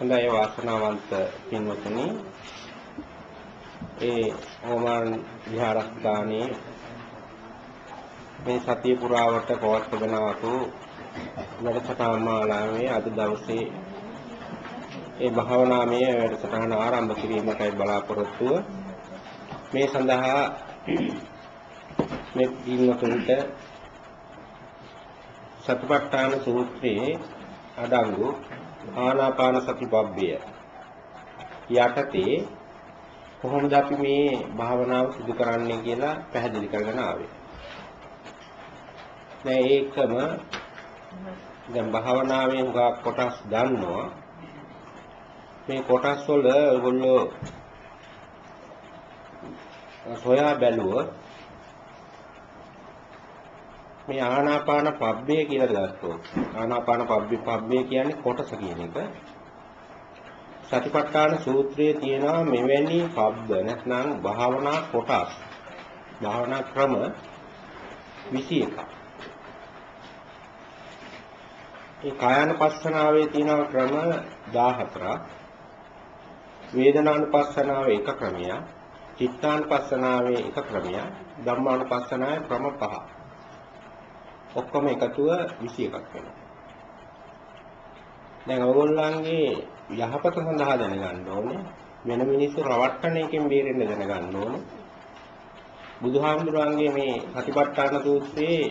හොඳයි වාසනාවන්ත පින්වතුනි. ඒ ඕමාන් විහාරස්ථානයේ මේ සතිය පුරාවට පවත්වගෙන ආපු වැඩසටහන් මාලාවේ අද දවසේ ඒ භාවනාමය වැඩසටහන ආරම්භ කිරීමටයි බලාපොරොත්තුව මේ සඳහා මේ පින්වතුන්ට සතිපට්ඨාන සූත්‍රයේ අඩංගු ආනාපාන සති පබ්බය යටතේ කොහොමද අපි මේ භාවනාව සිදු කරන්නේ කියලා පැහැදිලි කරගෙන ආවේ. දැන් ඒකම දැන් භාවනාවේ හුඟක් කොටස් දන්නවා. මේ කොටස් වල ඔයගොල්ලෝ සොයා බැලුවොත් මේ ආනාපාන පබ්බේ කියලා ගත්තොත් ආනාපාන පබ්බේ පබ්බේ කියන්නේ කොටස කියන එක. සතිපට්ඨාන සූත්‍රයේ තියෙනවා මෙවැනි පබ්බ නැත්නම් භාවනා කොටස්. භාවනා ක්‍රම 21ක්. ඒ කායानुපස්සනාවේ තියෙන ක්‍රම 14ක්. වේදනානුපස්සනාවේ එක ක්‍රමයක්. චිත්තානුපස්සනාවේ එක ක්‍රමයක්. ධම්මානුපස්සනාවේ ක්‍රම පහක්. ඔක්කොම එකතුව 21ක් වෙනවා. දැන් ඔයගොල්ලන්ගේ යහපත සඳහා දැනගන්න ඕනේ වෙන මිනිස්සු රවට්ටන එකෙන් බේරෙන්න දැනගන්න ඕනේ. බුදුහාමුදුරන්ගේ මේ සතිපට්ඨාන සූත්‍රයේ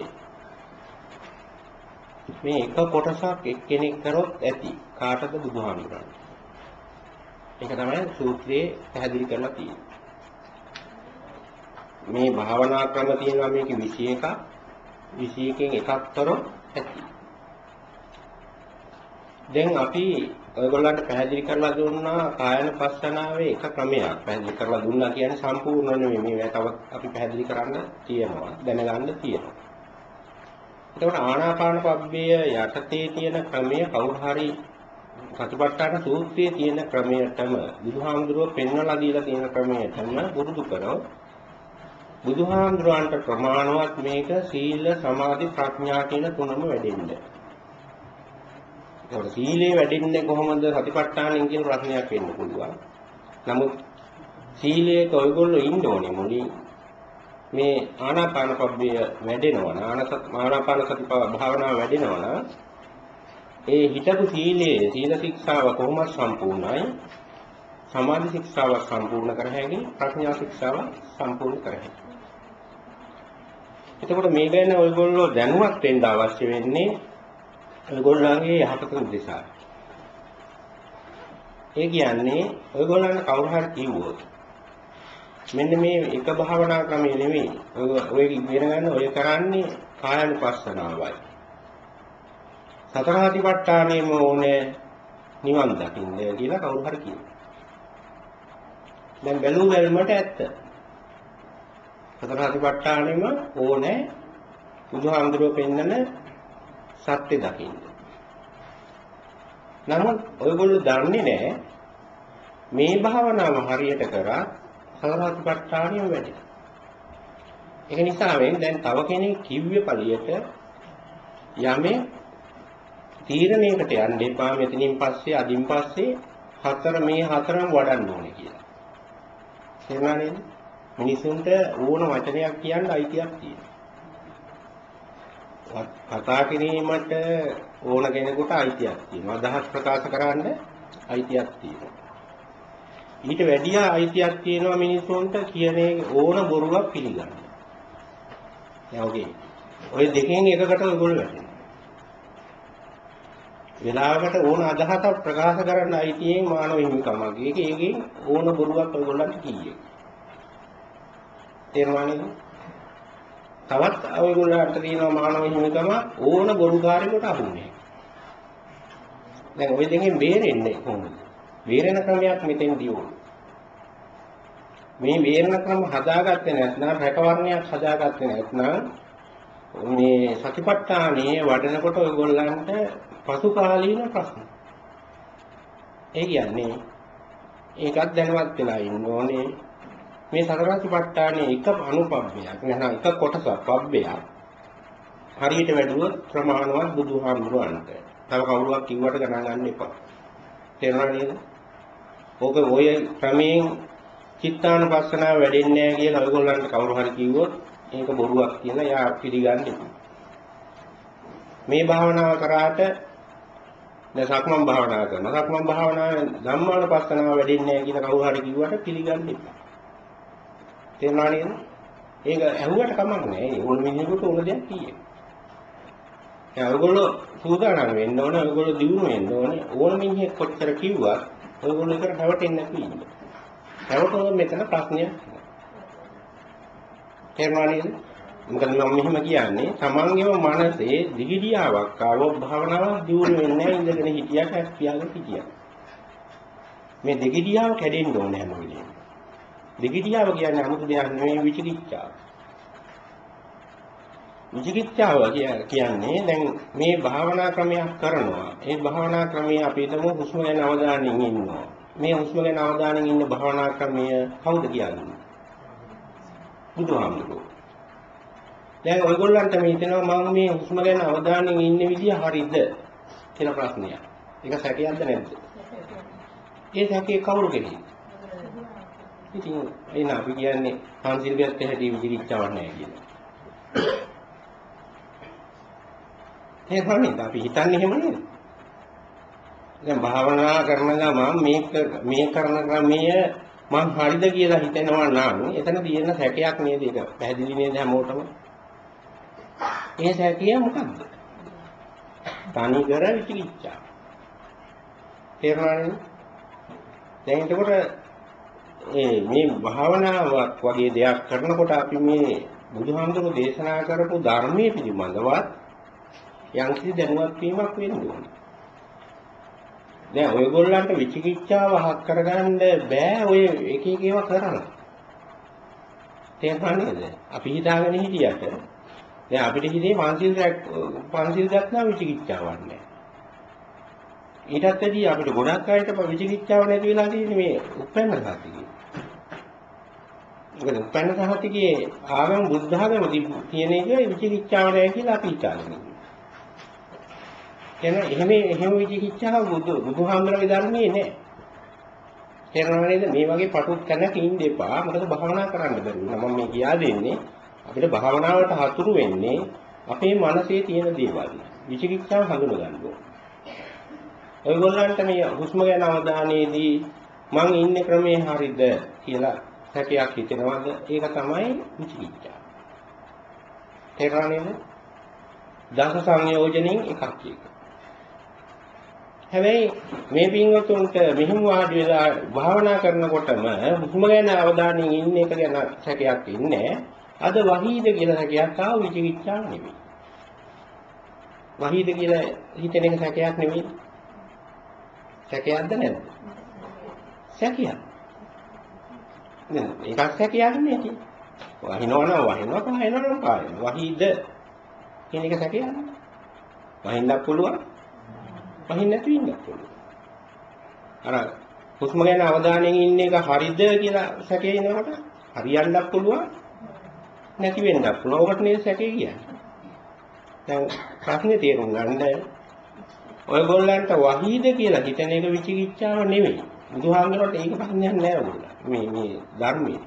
මේ එක කොටසක් එක්කෙනෙක් කරොත් ඇති කාටද බුදුහාමුදුරන්. ඒක තමයි සූත්‍රයේ පැහැදිලි කරලා තියෙන්නේ. මේ භාවනා ක්‍රම තියෙනවා මේක 21ක් 21කින් එකක් කරොත් ඇති. දැන් අපි ඔයගොල්ලන්ට පැහැදිලි කරලා දුන්නා කායන පස්සනාවේ එක ක්‍රමයක්. පැහැදිලි කරලා දුන්නා කියන්නේ සම්පූර්ණ නෙමෙයි. මේ තව අපි පැහැදිලි කරන්න තියෙනවා. දැනගන්න තියෙනවා. එතකොට ආනාපාන පබ්බය යටතේ තියෙන ක්‍රමය කවුරු හරි සතිපට්ඨාන සූත්‍රයේ තියෙන ක්‍රමයටම බුදුහාමුදුරුවෝ පෙන්වලා දීලා තියෙන ක්‍රමයටම පුරුදු කරොත් බුදුහාමුදුරන්ට ප්‍රමාණවත් මේක සීල සමාධි ප්‍රඥා කියන තුනම වැඩෙන්නේ. ඒකට සීලේ වැඩෙන්නේ කොහොමද සතිපට්ඨානෙන් කියන ප්‍රශ්නයක් වෙන්න පුළුවන්. නමුත් සීලේක ඔයගොල්ලෝ ඉන්න ඕනේ මුලින් මේ ආනාපාන පබ්බය වැඩෙනවා ආනාපාන සති භාවනාව වැඩෙනවා ඒ හිතපු සීලයේ සීල ශික්ෂාව කොහොමද සම්පූර්ණයි සමාධි ශික්ෂාව සම්පූර්ණ කර හැකි ප්‍රඥා ශික්ෂාව සම්පූර්ණ කර හැකි එතකොට මේ ගැන ඔයගොල්ලෝ දැනුවත් වෙන්න අවශ්‍ය වෙන්නේ ඔයගොල්ලන්ගේ යහපත උදෙසා. ඒ කියන්නේ ඔයගොල්ලන්ට කවුරු හරි කිව්වොත් මෙන්න මේ එක භාවනා ක්‍රමය නෙමෙයි. ඔය ඉගෙන ගන්න ඔය කරන්නේ කායानुපස්සනාවයි. සතර හතිපට්ඨානෙම ඕනේ නිවන් දකින්න කියලා කවුරු හරි කියනවා. දැන් බැලු බැලමට ඇත්ත. සතර හතිපට්ඨානෙම ඕනේ බුදුහාමුදුරුවෝ පෙන්නන සත්‍ය දකින්න. නමුත් ඔයගොල්ලෝ දන්නේ නැහැ මේ භාවනාව හරියට කරා සතර හතිපට්ඨානෙම වැඩි. ඒක නිසා දැන් තව කෙනෙක් කිව්වේ පළියට යමේ තීරණයකට යන්න එපා මෙතනින් පස්සේ අදින් පස්සේ හතර මේ හතරම වඩන්න ඕනේ කියලා. තේරුණා නේද? මිනිසුන්ට ඕන වචනයක් කියන්න අයිතියක් තියෙනවා. කතා කිරීමට ඕන කෙනෙකුට අයිතියක් තියෙනවා. අදහස් ප්‍රකාශ කරන්න අයිතියක් තියෙනවා. ඊට වැඩිය අයිතියක් තියෙනවා මිනිසුන්ට කියන ඕන බොරුවක් පිළිගන්න. දැන් ඔගේ ඔය දෙකෙන් එකකට ඔයගොල්ලෝ වැටෙනවා. වෙලාවකට ඕන අදහසක් ප්‍රකාශ කරන්න අයිතියෙන් මානව හිමිකමක්. ඒක ඒකේ ඕන බොරුවක් ඔයගොල්ලන්ට කීයේ. තේරුණා නේද? තවත් ඔයගොල්ලන්ට තියෙනවා මානව හිමිකම ඕන බොරුකාරයෙකුට අහුන්නේ. දැන් ওই දෙකෙන් බේරෙන්නේ කොහොමද? බේරෙන ක්‍රමයක් මෙතෙන්දී ඕන. මේ බේරෙන ක්‍රම හදාගත්තේ නැත්නම් රැකවරණයක් හදාගත්තේ නැත්නම් මේ සතිපට්ඨානයේ වඩනකොට ඔයගොල්ලන්ට පසු කාලීන ප්‍රශ්න. ඒ කියන්නේ ඒකත් දැනවත් වෙලා ඉන්න ඕනේ මේ සතරාතිපට්ඨානයේ එක අනුපබ්බයක් නැත්නම් එක කොටසක් පබ්බයක් හරියට වැඩුවොත් ප්‍රමාණවත් බුදුහාමුදුරන්ට. තව කවුරුවක් කිව්වට ගණන් ගන්න එපා. තේරුණා නේද? ඕක ඔය ක්‍රමයෙන් චිත්තානුපස්සනාව වැඩෙන්නේ නැහැ කියලා ඔයගොල්ලන්ට කවුරු හරි කිව්වොත් ඒක බොරුවක් කියලා එයා පිළිගන්නේ. මේ භාවනාව කරාට දැන් සක්මන් භාවනාව කරනවා. සක්මන් භාවනාවේ ධම්මානුපස්සනාව වැඩෙන්නේ නැහැ කියලා කවුරු හරි කිව්වට පිළිගන්නේ නැහැ. තේරුණා නේද? ඒක ඇහුවට කමක් නැහැ. ඒගොල්ලෝ මිනිහෙකුට ඕන දෙයක් කියේ. දැන් ඔයගොල්ලෝ සූදානම් වෙන්න ඕනේ. ඔයගොල්ලෝ දියුණු වෙන්න ඕනේ. ඕන මිනිහෙක් කොච්චර කිව්වත් ඔයගොල්ලෝ එකට හැවටෙන්නේ නැති ඉන්න. හැවටුනොත් මෙතන ප්‍රශ්නයක්. තේරුණා නේද? මොකද මම මෙහෙම කියන්නේ තමන්ගේම මනසේ දිගිඩියාවක් ආවොත් භාවනාවක් දියුණු වෙන්නේ නැහැ ඉඳගෙන හිටියට ඇස් පියාගෙන හිටියා. මේ දිගිඩියාව කැඩෙන්න ඕනේ හැම වෙලේම. දිගිඩියාව කියන්නේ 아무තු දෙයක් නෙවෙයි විචිකිච්ඡාව. විචිකිච්ඡාව කියන්නේ දැන් මේ භාවනා ක්‍රමයක් කරනවා. ඒ භාවනා ක්‍රමයේ අපි හිතමු හුස්ම ගැන අවධානයෙන් ඉන්නවා. මේ හුස්ම ගැන අවධානයෙන් ඉන්න භාවනා ක්‍රමය කවුද කියන්නේ? බුදුහාමුදුරුවෝ. දැන් ඔයගොල්ලන්ට මේ හිතෙනවා මම මේ හුස්ම ගැන අවධානයෙන් ඉන්න විදිය හරිද කියලා ප්‍රශ්නයක්. ඒක සැකයක්ද නැද්ද? ඒ සැකේ කවුරු කෙනෙක්? ඉතින් එන අපි කියන්නේ පන්සිල් ගත්ත හැටි විචිකිච්ඡාවක් නැහැ කියලා. ඒ වගේ අපි හිතන්නේ එහෙම නේද? දැන් භාවනා කරන ගමන් මේක මේ කරන ක්‍රමය මං හරිද කියලා හිතෙනවා නම් එතන තියෙන සැකයක් නේද ඒක? පැහැදිලි නේද හැමෝටම? ඒ සැකය මොකක්ද තනි කර විචිකිච්ඡා තේරුණානේ දැන් එතකොට ඒ මේ භාවනාවක් වගේ දෙයක් කරනකොට අපි මේ බුදුහාමුදුරුවෝ දේශනා කරපු ධර්මයේ පිළිබඳවත් යම්කිසි දැනුවත් වීමක් වෙන්න ඕනේ දැන් ඔයගොල්ලන්ට විචිකිච්ඡාව හක් කරගන්න බෑ ඔය එක එක ඒවා කරලා. තේරුණා නේද? අපි හිතාගෙන හිටියට දැන් අපිට හිතේ පන්සිල් පන්සිල් දක්නා විචිකිච්ඡාවක් නැහැ. ඊටත් වැඩි අපිට ගොඩක් අයට විචිකිච්ඡාව නැති වෙලා තියෙන්නේ මේ උපැන්න සාතිකේ. මොකද උපැන්න සාතිකේ ආගම බුද්ධ ආගම තියෙන එක විචිකිච්ඡාව නැහැ කියලා අපි හිතාගෙන එහෙනම් එහෙම එහෙම විචිකිච්ඡාව බුදු බුදුහාමුදුරගේ ධර්මයේ නෑ. තේරෙනව නේද? මේ වගේ පටුත් තැනක ඉන්න එපා. මොකද භාවනා කරන්න බැරි වෙනවා. මම මේ කියා දෙන්නේ අපිට භාවනාවට හතුරු වෙන්නේ අපේ මනසේ තියෙන දේවල්. විචිකිච්ඡාව හඳුන ගන්න ඕනේ. ඔයගොල්ලන්ට මේ හුස්ම ගැන අවධානයේදී මං ඉන්නේ ක්‍රමේ හරියද කියලා හැකියාවක් හිතෙනවද? ඒක තමයි විචිකිච්ඡාව. තේරුණා නේද? දස සංයෝජනෙන් එකක් එක. හැබැයි මේ පින්වතුන්ට මෙහෙම වාඩි වෙලා භාවනා කරනකොටම හුස්ම ගැන අවධානයෙන් ඉන්න එක ගැන සැකයක් ඉන්නේ අද වහීද කියලා සැකයක් ආව විචිකිච්ඡාව නෙමෙයි. වහීද කියලා හිතෙන එක සැකයක් නෙමෙයි. සැකයක්ද නැද්ද? සැකයක්. නේද? ඒකක් සැකයක් නෙමෙයි. වහිනවනම් වහිනවා පායනවනම් පායනවා. වහීද කියන එක සැකයක්. වහින්නත් පුළුවන් වහින්න නැති වෙන්නත් පුළුවන්. අර හුස්ම ගැන අවධානයෙන් ඉන්න එක හරිද කියලා සැකේ එනකොට හරියන්නත් පුළුවන් නැති වෙන්නත් පුළුවන්. ඔකට නේද සැකේ කියන්නේ. දැන් ප්‍රශ්නේ තේරුම් ගන්න ඔයගොල්ලන්ට වහීද කියලා හිතන එක විචිකිච්ඡාව නෙමෙයි. බුදුහාමුදුරුවෝ ඒක ප්‍රශ්නයක් නෑ ඔයගොල්ලෝ. මේ මේ ධර්මයේ.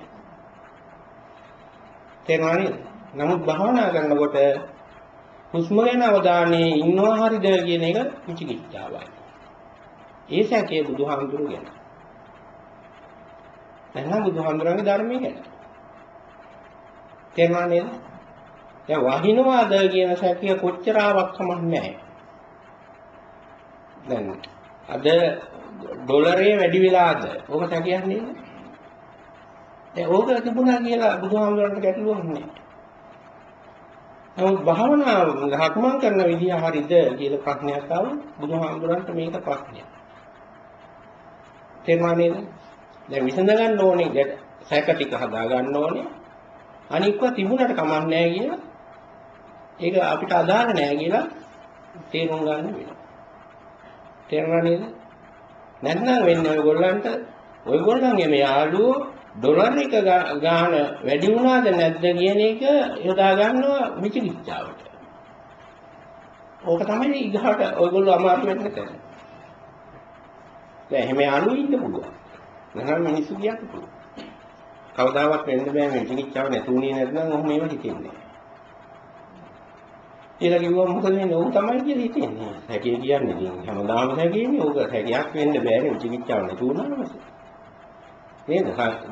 තේරුණා නේද? නමුත් භාවනා කරනකොට හුස්ම ගැන අවධානයේ ඉන්නවා හරිද කියන එක විචිකිච්ඡාවයි. ඒ සැකේ බුදුහාමුදුරු ගැන. නැත්නම් බුදුහාමුදුරන්ගේ ධර්මයේ ගැන. තේරුණා නේද? දැන් වහිනවාද කියන සැකය කොච්චර ආවක් කමක් නැහැ. දැන් අද ඩොලරේ වැඩි වෙලාද? ඕක සැකයක් නේද? දැන් ඕක තිබුණා කියලා බුදුහාමුදුරන්ට ගැටලුවක් නැහැ. නමුත් භාවනාව හක්මන් කරන විදිය හරිද කියලා ප්‍රශ්නයක් ආවොත් බුදුහාමුදුරන්ට මේක ප්‍රශ්නයක්. තේරුණා නේද? දැන් විසඳ ගන්න ඕනේ සැක ටික හදා ගන්න ඕනේ. අනික්ව තිබුණට කමක් නැහැ කියලා ඒක අපිට අදාළ නැහැ කියලා තේරුම් ගන්න වෙනවා. තේරුණා නේද? නැත්නම් වෙන්නේ ඔයගොල්ලන්ට ඔයගොල්ලන්ගේ මේ යාළුවෝ ඩොලර් එක ගාන වැඩි වුණාද නැද්ද කියන එක යොදා ගන්නවා විචිකිච්ඡාවට. ඕක තමයි ඉගහට ඔයගොල්ලෝ අමාරු වෙන්න තැන. දැන් එහෙම යාළුවෝ ඉන්න පුළුවන්. නැත්නම් මිනිස්සු කියන්න පුළුවන්. කවදාවත් වෙන්න බෑ මේ විචිකිච්ඡාව නැතුණේ නැත්නම් ඔහොම ඒව හිතෙන්නේ. කියලා කිව්වම මොකද වෙන්නේ? ඔව් තමයි කියලා හිතෙන්නේ. හැකිය කියන්නේ ඉතින් හැමදාම හැකියන්නේ ඕක හැකියක් වෙන්න බෑනේ විචිකිච්ඡාව නැතුණාම. නේද?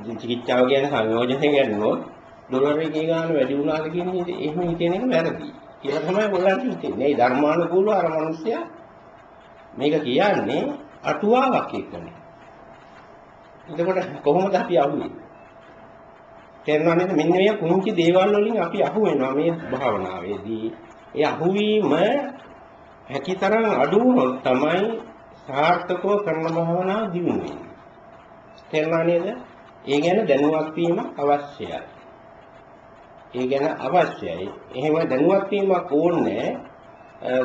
විචිකිච්ඡාව කියන්නේ සංයෝජනය කියනොත් ඩොලර් එකේ ගාන වැඩි වුණාද කියන එක එහෙම හිතෙන එක වැරදි. කියලා තමයි ඔයගොල්ලන්ට හිතෙන්නේ. මේ ධර්මානුකූලව අර මිනිස්සයා මේක කියන්නේ අටුවාවක් එක්කනේ. එතකොට කොහොමද අපි අහුවේ? තේරුණා නේද? මෙන්න මේ කුංචි දේවල් වලින් අපි අහු වෙනවා මේ භාවනාවේදී. ඒ අහුවීම හැකිතරම් අඩු වුණොත් තමයි සාර්ථකව කරන භාවනාව දියුණු වෙන්නේ. තේරුණා නේද? ඒ ගැන දැනුවත් වීම අවශ්‍යයි. ඒ ගැන අවශ්‍යයි. එහෙම දැනුවත් වීමක් ඕනේ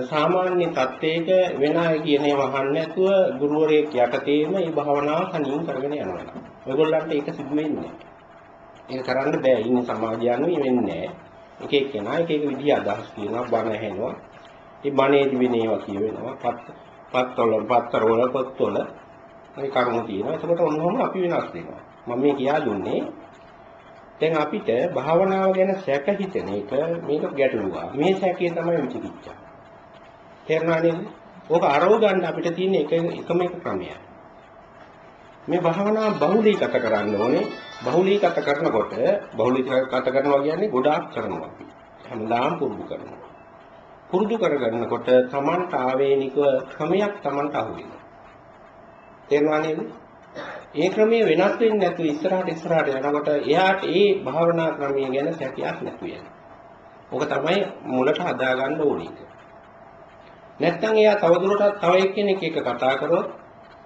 සාමාන්‍ය තත්ත්වයක වෙන අය කියන ඒවා අහන්න නැතුව ගුරුවරයෙක් යටතේම මේ භාවනාව තනියෙන් කරගෙන යනවා. ඔයගොල්ලන්ට ඒක සිදු වෙන්නේ ඒක කරන්න බෑ. ඉන්න සමාජය අනුව වෙන්නේ එක එක්කෙනා එක එක විදිහ අදහස් කියනවා, බණ ඇහෙනවා. ඒ බණේදී වෙන ඒවා කියවෙනවා. පත් පත්වල පත්තරවල පොත්වල මේ කරුණු තියෙනවා. එතකොට ඔන්නෝම අපි වෙනස් වෙනවා. මම මේ කියා දුන්නේ දැන් අපිට භාවනාව ගැන සැක හිතෙන එක මේක ගැටලුවක්. මේ සැකේ තමයි විචිකිච්ඡා. තේරුණා නේද? ඕක අරව ගන්න අපිට තියෙන එක එකම එක ක්‍රමයක්. මේ භාවනාව බහුලීගත කරන්න ඕනේ. බහුලීගත කරනකොට බහුලීගත කරනවා කියන්නේ ගොඩාක් කරනවා අපි. හැමදාම පුරුදු කරනවා. පුරුදු කරගන්නකොට Tamanට ආවේනික ක්‍රමයක් Tamanට අහු වෙනවා. තේරුණා නේද? ඒ ක්‍රමයේ වෙනස් වෙන්නේ නැතුව ඉස්සරහට ඉස්සරහට යනකොට එයාට ඒ භාවනා ක්‍රමය ගැන සැකයක් නැතු වෙනවා. ඕක තමයි මුලට හදාගන්න ඕනේ. නැත්තම් එයා තවදුරටත් තව එක්කෙනෙක් එක්ක කතා කරොත්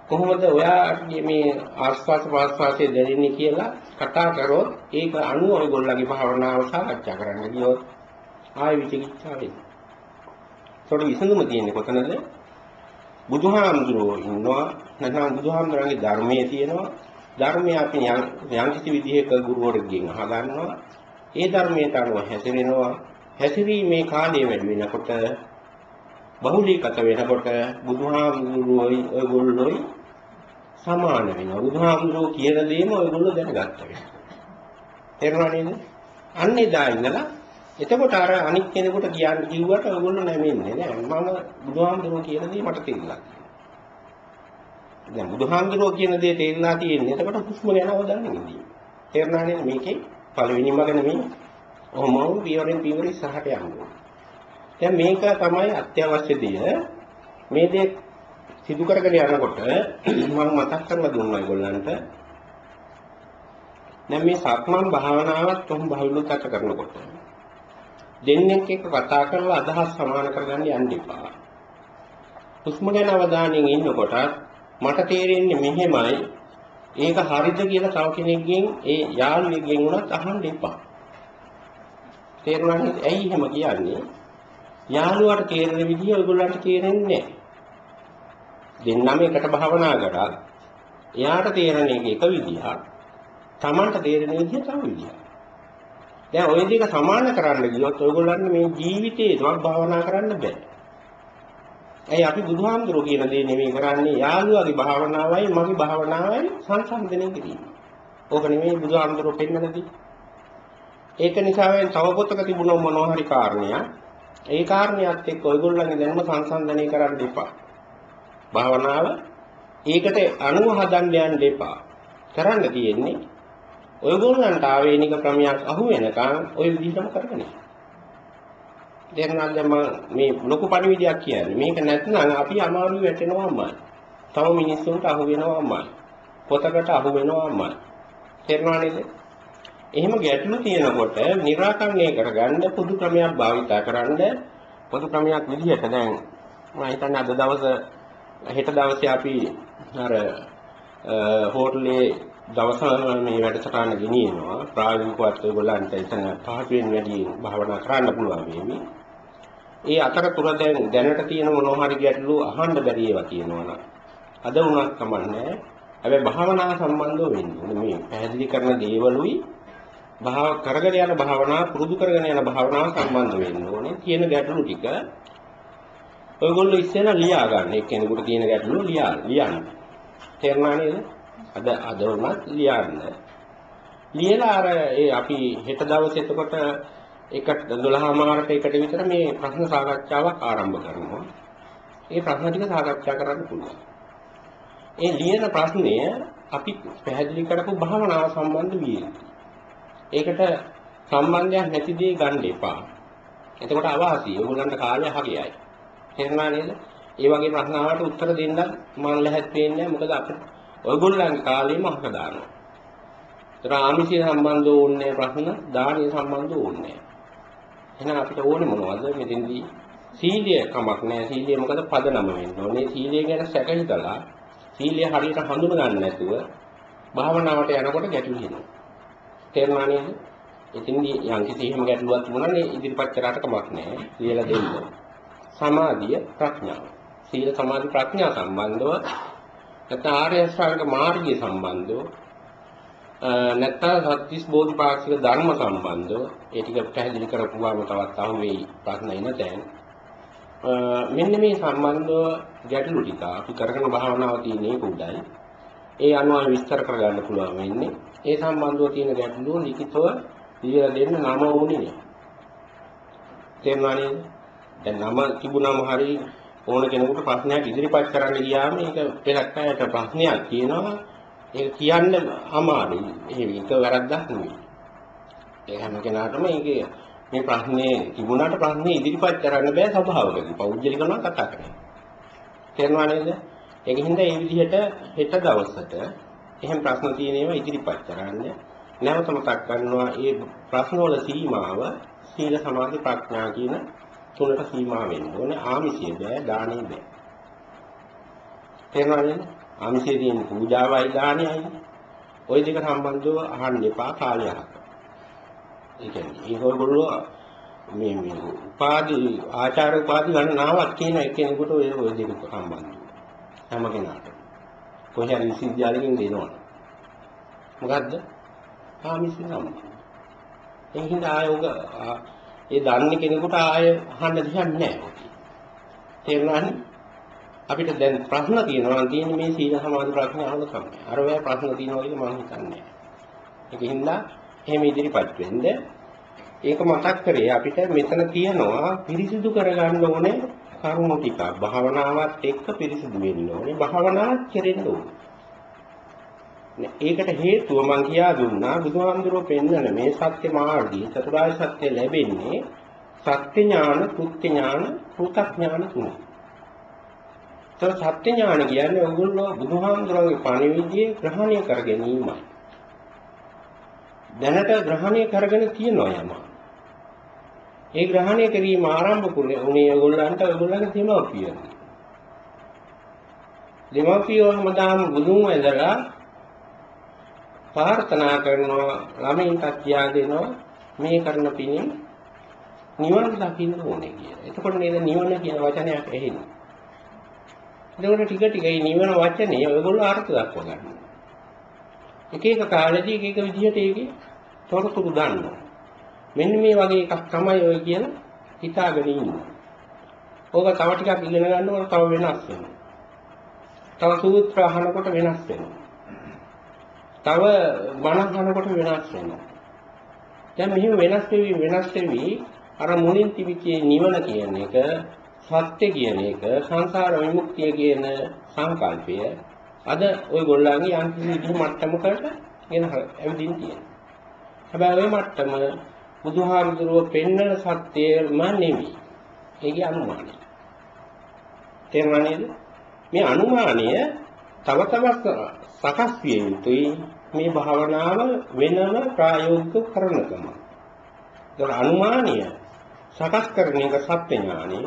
කොහොමද ඔයාගේ මේ ආස්වාද ප්‍රාස්වාදයේ දැනෙන්නේ කියලා කතා කරොත් ඒක අනුව ඔයගොල්ලන්ගේ භාවනාව සාකච්ඡා කරන්න ගියොත් ආයෙ විචිකිච්ඡා වෙනවා. ඒතකොට විසඳුම තියෙන්නේ කොතනද? බුදුහාමුදුරුවෝ ඉන්නවා නැත්නම් බුදුහාමුදුරන්ගේ ධර්මයේ තියෙනවා ධර්මය අපි යම් කිසි විදිහක ගුරුවරයෙක්ගෙන් අහගන්නවා ඒ ධර්මයට අනුව හැසිරෙනවා හැසිරීමේ කාලය වැඩි වෙනකොට බහුලීගත වෙනකොට බුදුහාමුදුරුවෝයි ඔයගොල්ලෝයි සමාන වෙනවා. බුදුහාමුදුරුවෝ කියන දේම ඔයගොල්ලෝ දැනගත්තා වෙනවා. තේරුණා නේද? අන්න එදා ඉඳලා එතකොට අර අනිත් කෙනෙකුට කියන්න කිව්වට ඔයගොල්ලෝ නැමෙන්නේ නෑ. මම බුදුහාමුදුරුවෝ කියන දේ මට තේරිලා. දැන් බුදුහාමුදුරුවෝ කියන දේ තේරිලා තියෙන්නේ. එතකොට හුස්ම ගැන අවධානය යොමු තේරුණා නේද මේකේ පළවෙනිම ගැන මේ ඔහොම පියවරෙන් පියවර ඉස්සරහට යනවා. දැන් මේක තමයි අත්‍යවශ්‍ය දේ. මේ දේ සිදු කරගෙන යනකොට මම මතක් කරලා දුන්නා ඒගොල්ලන්ට. දැන් මේ සක්මන් භාවනාවත් කොහොම බහුලීගත කරනකොට දෙන්නෙක් එක්ක කතා කරලා අදහස් සමාන කරගන්න යන්න එපා. හුස්ම ගැන අවධානයෙන් ඉන්නකොට මට තේරෙන්නේ මෙහෙමයි ඒක හරිද කියලා තව කෙනෙක්ගෙන් ඒ යාළුවෙක්ගෙන් උනත් අහන්න එපා. තේරුණාද? ඇයි එහෙම කියන්නේ? යාළුවාට තේරෙන විදිහ ඔයගොල්ලන්ට තේරෙන්නේ නැහැ. දෙන්නම එකට භාවනා කරා. එයාට තේරෙන එක එක විදිහක්. Tamanට තේරෙන විදිහ තව විදිහක්. දැන් ওই දෙක සමාන කරන්න ගියොත් ඔයගොල්ලන්ට මේ ජීවිතේවත් භාවනා කරන්න බෑ. ඇයි අපි බුදුහාමුදුරුවෝ කියන දේ නෙමෙයි කරන්නේ යාළුවාගේ භාවනාවයි මගේ භාවනාවයි සංසන්දනය කිරීම. ඕක නෙමෙයි බුදුහාමුදුරුවෝ පෙන්නනදී. ඒක නිසා වෙන තව පොතක තිබුණ මොනවා හරි කාරණයක් ඒ කාරණියත් එක්ක ඔයගොල්ලන්ගේ දැනුම සංසන්දනය කරන්න එපා. භාවනාව ඒකට අනුව හදන්න යන්න එපා. කරන්න තියෙන්නේ ඔයගොල්ලන්ට ආවේනික ක්‍රමයක් අහු වෙනකන් ওই විදිහටම කරගෙන යන්න. දෙන්නම් දැන් මම මේ ලොකු පණිවිඩයක් කියන්නේ. මේක නැත්නම් අපි අමාරු වැටෙනවාමයි. තව මිනිස්සුන්ට අහු වෙනවාමයි. පොතකට අහු වෙනවාමයි. තේරෙනව නේද? එහෙම ගැටලු තියෙනකොට निराකරණය කරගන්න පොදු ක්‍රමයක් භාවිත කරන්න පොදු ක්‍රමයක් විදිහට දැන් මම හිතන්නේ අද දවසේ හෙට දවසේ අපි අර හෝටලේ දවස මේ වැඩසටහන ගෙනියනවා ප්‍රායෝගිකවත් ඔයගොල්ලන්ට එතන පහසුවෙන් වැඩි භාවනා කරන්න පුළුවන් වේවි. ඒ අතරතුර දැන් දැනට තියෙන මොනවා හරි ගැටලු අහන්න බැරි ඒවා තියෙනවා අද වුණත් කමන්නේ. හැබැයි භාවනා සම්බන්ධව වෙන්නේ මේ පැහැදිලි කරන දේවලුයි භාව කරගෙන යන භාවනාව පුරුදු කරගෙන යන භාවනාව සම්බන්ධ වෙන්න ඕනේ. තියෙන ගැටලු ටික ඔයගොල්ලෝ ඉස්සෙල්ලා ලියා ගන්න. එක්කෙනෙකුට තියෙන ගැටලු ලියා ලියන්න. තේරුණා නේද? අද අද වුණත් ලියන්න. ලියලා අර ඒ අපි හෙට දවසේ එතකොට එක 12 මාරට එකට විතර මේ ප්‍රශ්න සාකච්ඡාවක් ආරම්භ කරනවා. ඒ ප්‍රශ්න ටික සාකච්ඡා කරන්න පුළුවන්. ඒ ලියන ප්‍රශ්නය අපි පැහැදිලි කරපු භාවනාව සම්බන්ධ විය ඒකට සම්බන්ධයක් නැති දේ ගන්න එපා. එතකොට අවාසි. ඕගොල්ලන්ට කාලය හරියයි. තේරුණා නේද? ඒ වගේ ප්‍රශ්න ආවට උත්තර දෙන්න මම ලැහැත් වෙන්නේ මොකද අපිට ඔයගොල්ලන්ගේ කාලෙම අහක දානවා. ඒතර ආමිෂය සම්බන්ධව ඕනේ ප්‍රශ්න, දානීය සම්බන්ධව ඕනේ. එහෙනම් අපිට ඕනේ මොනවද මෙතෙන්දී? සීලය කමක් නැහැ. සීලය මොකද පදනම වෙන්න ඕනේ. සීලය ගැන සැක හිතලා සීලය හරියට හඳුන ගන්න නැතුව භාවනාවට යනකොට ගැටලු වෙනවා. තේරුණා නේද? ඉතින්දී යම් කිසි එහෙම ගැටලුවක් තිබුණා නේ ඉදිරිපත් කරාට කමක් නැහැ. ලියලා දෙන්න. සමාධිය ප්‍රඥාව. සීල සමාධි ප්‍රඥා සම්බන්ධව නැත්නම් ආර්ය අෂ්ටාංග මාර්ගය සම්බන්ධව නැත්නම් සත්‍විස් බෝධිපාක්ෂික ධර්ම සම්බන්ධව ඒ ටික පැහැදිලි කරපුවාම තවත් අහු වෙයි ප්‍රශ්න එන තැන්. මෙන්න මේ සම්බන්ධව ගැටලු ටික අපි කරගෙන භාවනාව තියෙන්නේ උඩයි. ඒ අනුව විස්තර කරගන්න පුළුවන් වෙන්නේ. ඒ සම්බන්ධව තියෙන ගැටලුව ලිඛිතව ලියලා දෙන්න නම ඕනේ. නෑ තේරුණා නේද? දැන් නම තිබුණාම හරිය ඕන කෙනෙකුට ප්‍රශ්නයක් ඉදිරිපත් කරන්න ගියාම ඒක පෙරක් අයට ප්‍රශ්නයක් තියෙනවා ඒක කියන්න අමාරුයි. ඒක වැරද්දක් නෙවෙයි. ඒ හැම කෙනාටම ඒකේ මේ ප්‍රශ්නේ තිබුණාට ප්‍රශ්නේ ඉදිරිපත් කරන්න බෑ සභාවකදී. පෞද්ගලිකව කතා කරන්නේ. තේරෙනව නේද? ඒකින්ද මේ විදිහට හෙට දවසට එහෙම ප්‍රශ්න තියෙන ඒවා ඉදිරිපත් කරන්න. නැවත මතක් කරනවා මේ ප්‍රශ්නවල සීමාව සීල සමාධි ප්‍රඥා කියන තුනට සීමා වෙන්න ඕනේ. ආමිෂය බෑ, දානෙ බෑ. තේරුණාද? ආමිෂයේ තියෙන පූජාවයි දානයයි. ওই දෙක සම්බන්ධව අහන්න එපා කාලයක්. ඒ කියන්නේ ඒගොල්ලෝ මේ මේ උපාදි ආචාර උපාදි ගණනාවක් කියන එක්කෙනෙකුට ඔය ඔය දෙක සම්බන්ධයි. හැම කෙනාටම. කොහේ හරි විශ්වවිද්‍යාලෙකින් දෙනවනේ. මොකද්ද? ආමිෂය සම්බන්ධ. ඒ හින්දා ආයෝග ඒ දන්නේ කෙනෙකුට ආය අහන්න දෙයක් නැහැ. තේරුණානේ? අපිට දැන් ප්‍රශ්න තියෙනවා තියෙන්නේ මේ සීල සමාධි ප්‍රඥාවල තමයි. අර ඔය ප්‍රශ්න තියෙනවා කියලා මම හිතන්නේ. ඒකින්ද එහෙම ඉදිරිපත් වෙන්න ඒක මතක් කරේ අපිට මෙතන තියෙනවා පිරිසිදු කරගන්න ඕනේ කරුණු ටික. භාවනාවත් එක්ක පිරිසිදු වෙන්න ඕනේ. භාවනාවත් කෙරෙන්න ඕනේ. ඒකට හේතුව මම කියා දුන්නා බුදුහාමුදුරුවෝ පෙන්වන මේ සත්‍ය මාර්ගය චතුරාර්ය සත්‍ය ලැබෙන්නේ සත්‍ය ඥාන, කෘත්‍ය ඥාන, කෘතඥාන තුන. ඒතර සත්‍ය ඥාන කියන්නේ ඔයගොල්ලෝ බුදුහාමුදුරුවෝගේ පණිවිඩය ග්‍රහණය කර ගැනීමයි. දැනට ග්‍රහණය කරගෙන තියෙනවා යම. ඒ ග්‍රහණය කිරීම ආරම්භ කුලේ උනේ ඔයගොල්ලන්ට ඔයගොල්ලන්ගේ දෙමාපියන්. දෙමාපියෝ හැමදාම බුදුන් වැදලා ප්‍රාර්ථනා කරනවා ළමයින්ට කියා දෙනවා මේ කරන පිණින් නිවන දකින්න ඕනේ කියලා. එතකොට නේද නිවන කියන වචනයක් එන්නේ. එතකොට ටික ටික මේ නිවන වචනේ ඔයගොල්ලෝ අර්ථ දක්ව ගන්නවා. එක එක කාලෙදී එක එක විදිහට ඒකේ තොරතුරු ගන්නවා. මෙන්න මේ වගේ එකක් තමයි ඔය කියලා හිතාගෙන ඉන්නවා. ඕක තව ටිකක් ඉගෙන ගන්නකොට තව වෙනස් වෙනවා. තව සූත්‍ර අහනකොට වෙනස් වෙනවා. තව බණක් අහනකොට වෙනස් වෙනවා. දැන් මෙහෙම වෙනස් වෙවි වෙනස් වෙවි අර මුලින් තිබිච්ච නිවන කියන එක සත්‍ය කියන එක සංසාර විමුක්තිය කියන සංකල්පය අද ওই ගොල්ලන්ගේ යම් කිසි විදිහ මට්ටමකට ගෙන ඇවිදින් තියෙනවා. හැබැයි ওই මට්ටම බුදුහාමුදුරුව පෙන්වන සත්‍යයම නෙමෙයි. ඒකේ අනුමානය. තේරුණා නේද? මේ අනුමානය තව තවත් සකස් විය යුතුයි මේ භාවනාව වෙනම ප්‍රායෝගික කරනකම. ඒක අනුමානය සකස් කරන එක සත්‍ය ඥානය.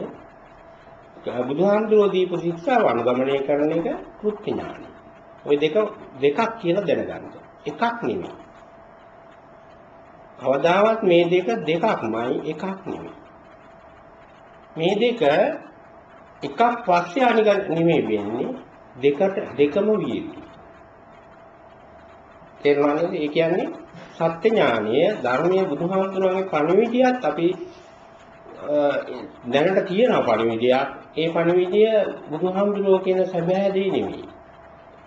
බුදුහාමුදුරෝ දීපු ශික්ෂාව අනුගමනය කරන එක කෘත්‍ය ඥානය. ওই දෙක දෙකක් කියලා දැනගන්න. එකක් නෙමෙයි. කවදාවත් මේ දෙක දෙකක්මයි එකක් නෙමෙයි. මේ දෙක එකක් පස්සේ අනික නෙමෙයි වෙන්නේ දෙකට දෙකම විය තේරුණාද? ඒ කියන්නේ සත්‍ය ඥානීය ධර්මයේ බුදුහාමුදුරුවන්ගේ පණිවිඩයත් අපි දැනට තියෙන පණිවිඩයක්. ඒ පණිවිඩය බුදුහාමුදුරුවෝ කියන සැබෑදී නෙමෙයි.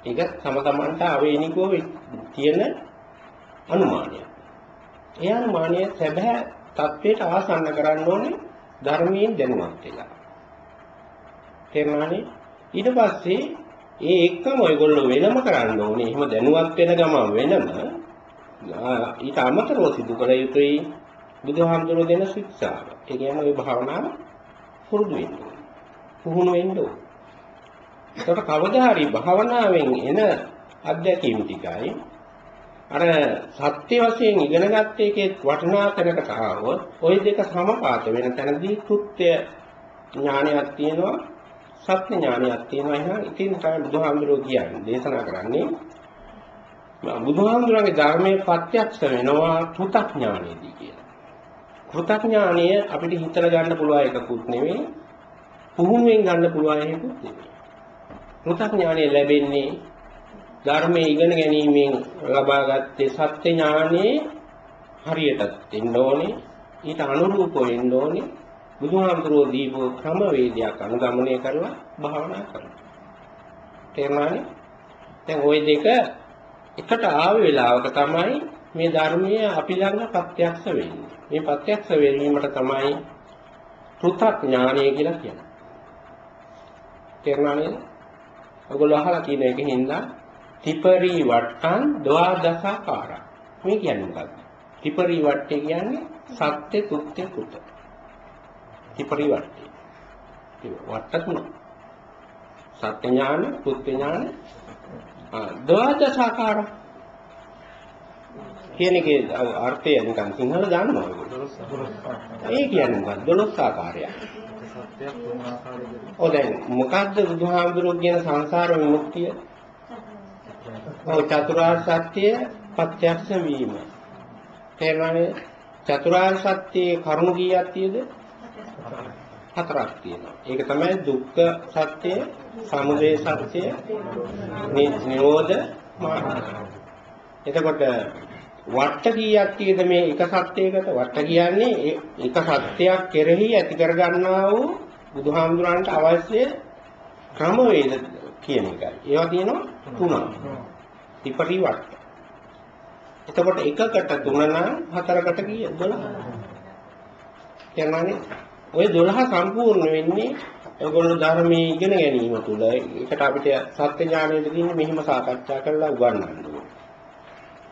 ඒක තම තමන්ට අවේනිකව තියෙන අනුමානයක්. ඒ අනුමානය සැබෑ தത്വයට ආසන්න කරන්න ඕනේ ධර්මයෙන් දැනුවත් වෙලා. තේරුණානේ? ඊට පස්සේ ඒ එක්කම ඔයගොල්ලෝ වෙනම කරන්න ඕනේ. එහෙම දැනුවත් වෙන ගමන් වෙනම ඊට අමතරව සිදු කළ යුතුයි බුදුහාමුදුරුවෝ දෙන ශික්ෂාව. ඒ කියන්නේ ওই භාවනාව පුරුදු වෙන්න ඕනේ. පුහුණු වෙන්න ඕනේ. ඒකට කවදා හරි භාවනාවෙන් එන අත්දැකීම් ටිකයි අර සත්‍ය වශයෙන් ඉගෙන ගත්ත එකේ වටිනා තැනකට ආවොත් ওই දෙක සමපාත වෙන තැනදී කෘත්‍ය ඥානයක් තියෙනවා සත්‍ය ඥානයක් තියෙනවා එහෙනම් ඉතින් තමයි බුදුහාමුදුරුවෝ කියන්නේ දේශනා කරන්නේ බුදුහාමුදුරන්ගේ ධර්මයේ ප්‍රත්‍යක්ෂ වෙනවා කෘතඥානෙදී කියලා. කෘතඥානය අපිට හිතලා ගන්න පුළුවන් එකකුත් නෙවෙයි පුහුණුවෙන් ගන්න පුළුවන් එකකුත් නෙවෙයි. කෘතඥානය ලැබෙන්නේ ධර්මයේ ඉගෙන ගැනීමෙන් ලබාගත්තේ සත්‍ය ඥානයේ හරියට දෙන්න ඕනේ ඊට අනුරූප වෙන්න ඕනේ බුදුහාමුදුරුවෝ දීපු ක්‍රමවේදයක් අනුගමනය කරලා භාවනා කරනවා තේරුණානේ දැන් ওই දෙක එකට ආව වෙලාවක තමයි මේ ධර්මයේ අපි ළඟ ප්‍රත්‍යක්ෂ වෙන්නේ මේ ප්‍රත්‍යක්ෂ වීමට තමයි පෘථග්ඥානය කියලා කියන්නේ තේරුණානේ ඔයගොල්ලෝ අහලා තියෙන එකකින්ද ත්‍රිපරි වට්ටන් ද්වාදසාකාර. මේ කියන්නේ මොකක්ද? ත්‍රිපරි වට්ටේ කියන්නේ සත්‍ය තුත්‍ය කුත. ත්‍රිපරි වට්ටේ. වට්ට තුන. සත්‍ය ඥාන, තුත්‍ය ඥාන, ද්වාදසාකාර. කියන එකේ අර්ථය නිකන් සිංහල දන්නවා. ඒ කියන්නේ මොකක්ද? 12 ආකාරයක්. සත්‍යයක් තුන් ආකාරයකට. ඔව් දැන් මොකද්ද බුදුහාමුදුරුවෝ කියන සංසාර විමුක්තිය? ඔව් චතුරාර්ය සත්‍ය ප්‍රත්‍යක්ෂ වීම. තේරුණානේ? චතුරාර්ය සත්‍යයේ කරුණු කීයක් තියෙද? හතරක් තියෙනවා. ඒක තමයි දුක්ඛ සත්‍ය, සමුදය සත්‍ය, නිරෝධ මාර්ගය. එතකොට වට්ට කීයක් තියෙද මේ එක සත්‍යයකට වට්ට කියන්නේ එක සත්‍යයක් කෙරෙහි ඇති කරගන්නා වූ බුදුහාමුදුරන්ට අවශ්‍ය ක්‍රමවේද කියන එකයි. ඒවා තියෙනවා තුනක්. ත්‍රිපටි වට්ට. එතකොට එකකට තුන නම් හතරකට කීය 12. කියන්නේ ওই 12 සම්පූර්ණ වෙන්නේ ඔයගොල්ලෝ ධර්මයේ ඉගෙන ගැනීම තුළ ඒකට අපිට සත්‍ය ඥානයට තියෙන මෙහිම සාකච්ඡා කරලා උගන්වන්න ඕනේ.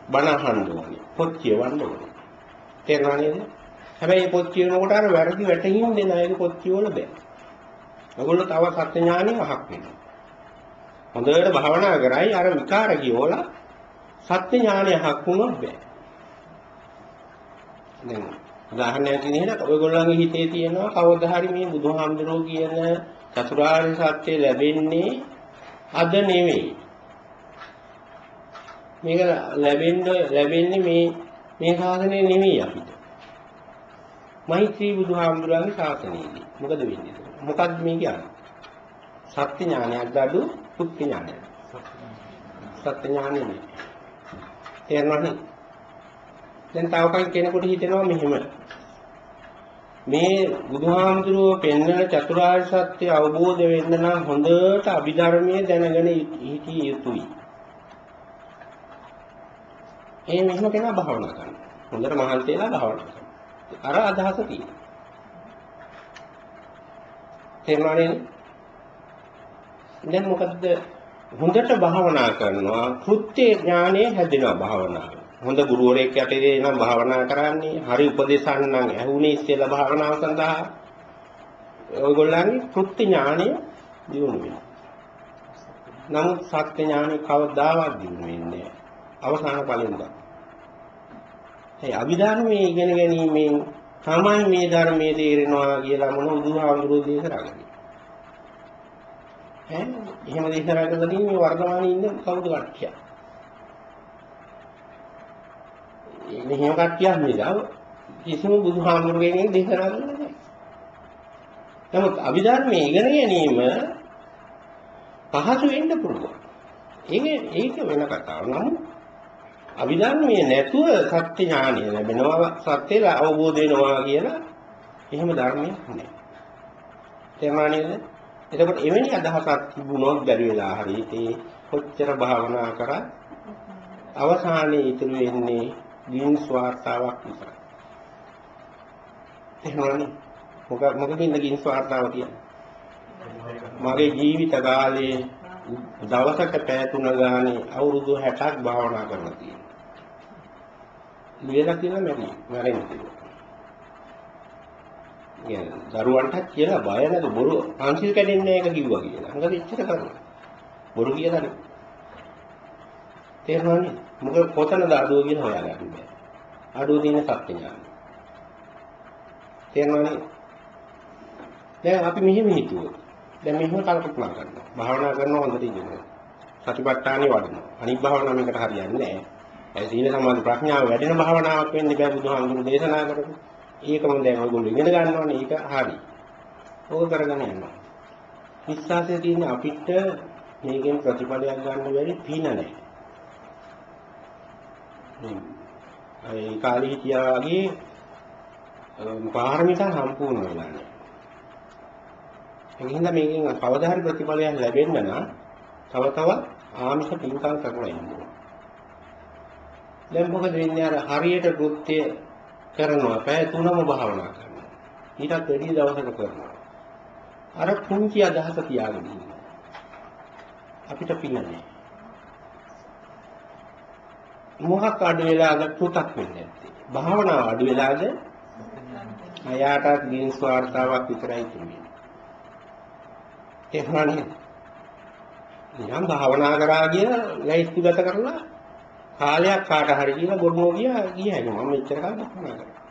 බණ අහන්න ඕනේ. පොත් කියවන්න ඕනේ. තේරුණා නේද? හැබැයි පොත් කියනකොට අර වැරදි වැටහිම් දෙන අයගේ පොත් කියවල බෑ. ඔයගොල්ලෝ තව සත්‍ය ඥානෙ අහක් වෙනවා. හොඳට භාවනා කරයි අර විකාර කියවලා සත්‍ය ඥානය අහක් වුණොත් බෑ. දැන් උදාහරණයක් විදිහට ඔයගොල්ලන්ගේ හිතේ තියෙනවා කවදා හරි මේ බුදුහාමුදුරුවෝ කියන චතුරාර්ය සත්‍ය ලැබෙන්නේ අද නෙවෙයි. මේක ලැබෙන්න ලැබෙන්නේ මේ මේ ශාසනය නෙවෙයි අපිට. මෛත්‍රී බුදුහාමුදුරන්ගේ ශාසනයේදී. මොකද වෙන්නේ? මොකක්ද මේ කියන්නේ? සත්‍ය ඥානයක් අඩු පුත්ති ඥානයක්. සත්‍ය ඥානෙ නෙවෙයි. තේරෙනවද? දැන් තව කෙනෙකුට හිතෙනවා මෙහෙම. මේ බුදුහාමුදුරුවෝ පෙන්වන චතුරාර්ය සත්‍ය අවබෝධ වෙන්න නම් හොඳට අභිධර්මයේ දැනගෙන හිටිය යුතුයි. ඒ මෙහෙම කෙනා භාවනා කරනවා. හොඳට මහන්සි වෙලා භාවනා කරනවා. අර අදහස තියෙනවා. තේරුණානේ? දැන් මොකද්ද හොඳට භාවනා කරනවා කෘත්‍ය ඥානය හැදෙනවා භාවනාව. හොඳ ගුරුවරයෙක් යටතේ නම් භාවනා කරන්නේ හරි උපදේශයන් නම් ඇහුනේ ඉස්සෙල්ලා භාවනාව සඳහා ඔයගොල්ලන්ගේ කෘත්‍ය ඥානය දියුණු වෙනවා. නමුත් සත්‍ය ඥානය කවදාවත් දියුණු වෙන්නේ නැහැ. අවසාන ඵලෙන් ගන්න. ඒ අභිධර්මයේ ඉගෙන ගැනීමෙන් තමයි මේ ධර්මයේ තේරෙනවා කියලා මොන බුදුහාමුදුරුවෝ දේශනා කරන්නේ. ඈ එහෙම දේශනා කරලා තියෙන්නේ වර්තමානයේ ඉන්න කවුද කට්ටිය. මෙහෙම කට්ටියක් නේද? කිසිම බුදුහාමුදුරුවෝගෙන් දේශනා කරන්නේ නැහැ. නමුත් අභිධර්මයේ ඉගෙන ගැනීම පහසු වෙන්න පුළුවන්. ඒක ඒක වෙන කතාවක්. නමුත් අභිධර්මයේ නැතුව සත්‍ය ඥානය ලැබෙනවා සත්‍ය අවබෝධ වෙනවා කියලා එහෙම ධර්මයක් නෑ. තේරුණා නේද? එතකොට එවැනි අදහසක් තිබුණොත් බැරි වෙලා හරි ඒ කොච්චර භාවනා කරත් අවසානයේ ඉතුරු වෙන්නේ ගින් ස්වාර්ථාවක් නිසා. එහෙමනේ මොක මොකකින්ද ගින් ස්වාර්ථාව කියන්නේ? මගේ ජීවිත කාලයේ දවසකට පැය තුන ගානේ අවුරුදු 60ක් භාවනා කරලා තියෙනවා. ලියලා තියෙනවා මැරි මැරෙන්නේ. يعني දරුවන්ට කියලා බය නැද බොරු අන්සිල් කැඩෙන්නේ නැහැ කියලා කිව්වා කියලා. හංගද ඉච්චර කරනවා. බොරු කියලානේ. තේරුණානේ? මොකද කොතනද අඩුව කියලා හොයාගන්න බෑ. අඩුව තියෙන සත්‍ය ඥාන. තේරුණානේ? දැන් අපි මෙහෙම හිතුවොත් දැන් මෙහෙම කල්පනා කරනවා. භාවනා කරනවා හොඳට ඉන්නේ. සතිපට්ඨානෙ වඩනවා. අනිත් භාවනා මේකට හරියන්නේ නැහැ. ඒ සීල සමාධි ප්‍රඥාව වැඩෙන භාවනාවක් වෙන්න බෑ බුදුහාමුදුරු දේශනා කරපු. ඒකම දැන් ඔයගොල්ලෝ ඉගෙන ගන්නවනේ ඒක හරි. ඕක කරගෙන යනවා. විශ්වාසය තියෙන අපිට මේකෙන් ප්‍රතිඵලයක් ගන්න බැරි පින නැහැ. ඒ කාලේ හිටියා වගේ පාරමිතා සම්පූර්ණ වෙලා නැහැ. එහෙනම් මේකෙන් කවදා හරි ප්‍රතිඵලයක් ලැබෙන්න නම් තව තවත් ආමිෂ පින්කම් කරලා ඉන්න ඕනේ. දැන් මොකද වෙන්නේ අර හරියට කෘත්‍ය කරනවා පැය තුනම භාවනා කරනවා. ඊටත් වැඩි දවසක කරනවා. අර පුංචි අදහස තියාගෙන ඉන්නවා. අපිට පිනන්නේ. මොහක් අඩු වෙලාද පුතක් වෙන්නේ නැත්තේ. භාවනාව අඩු වෙලාද අයාටත් ගින් ස්වార్థාවක් විතරයි තියෙන්නේ. එහෙමනේ. නිකන් භාවනා කරා කියලා ලැයිස්තුගත කරලා කාලයක් කාට හරි කියලා බොරුනෝ ගියා ගියා මම මෙච්චර කාලයක් භාවනා කරා.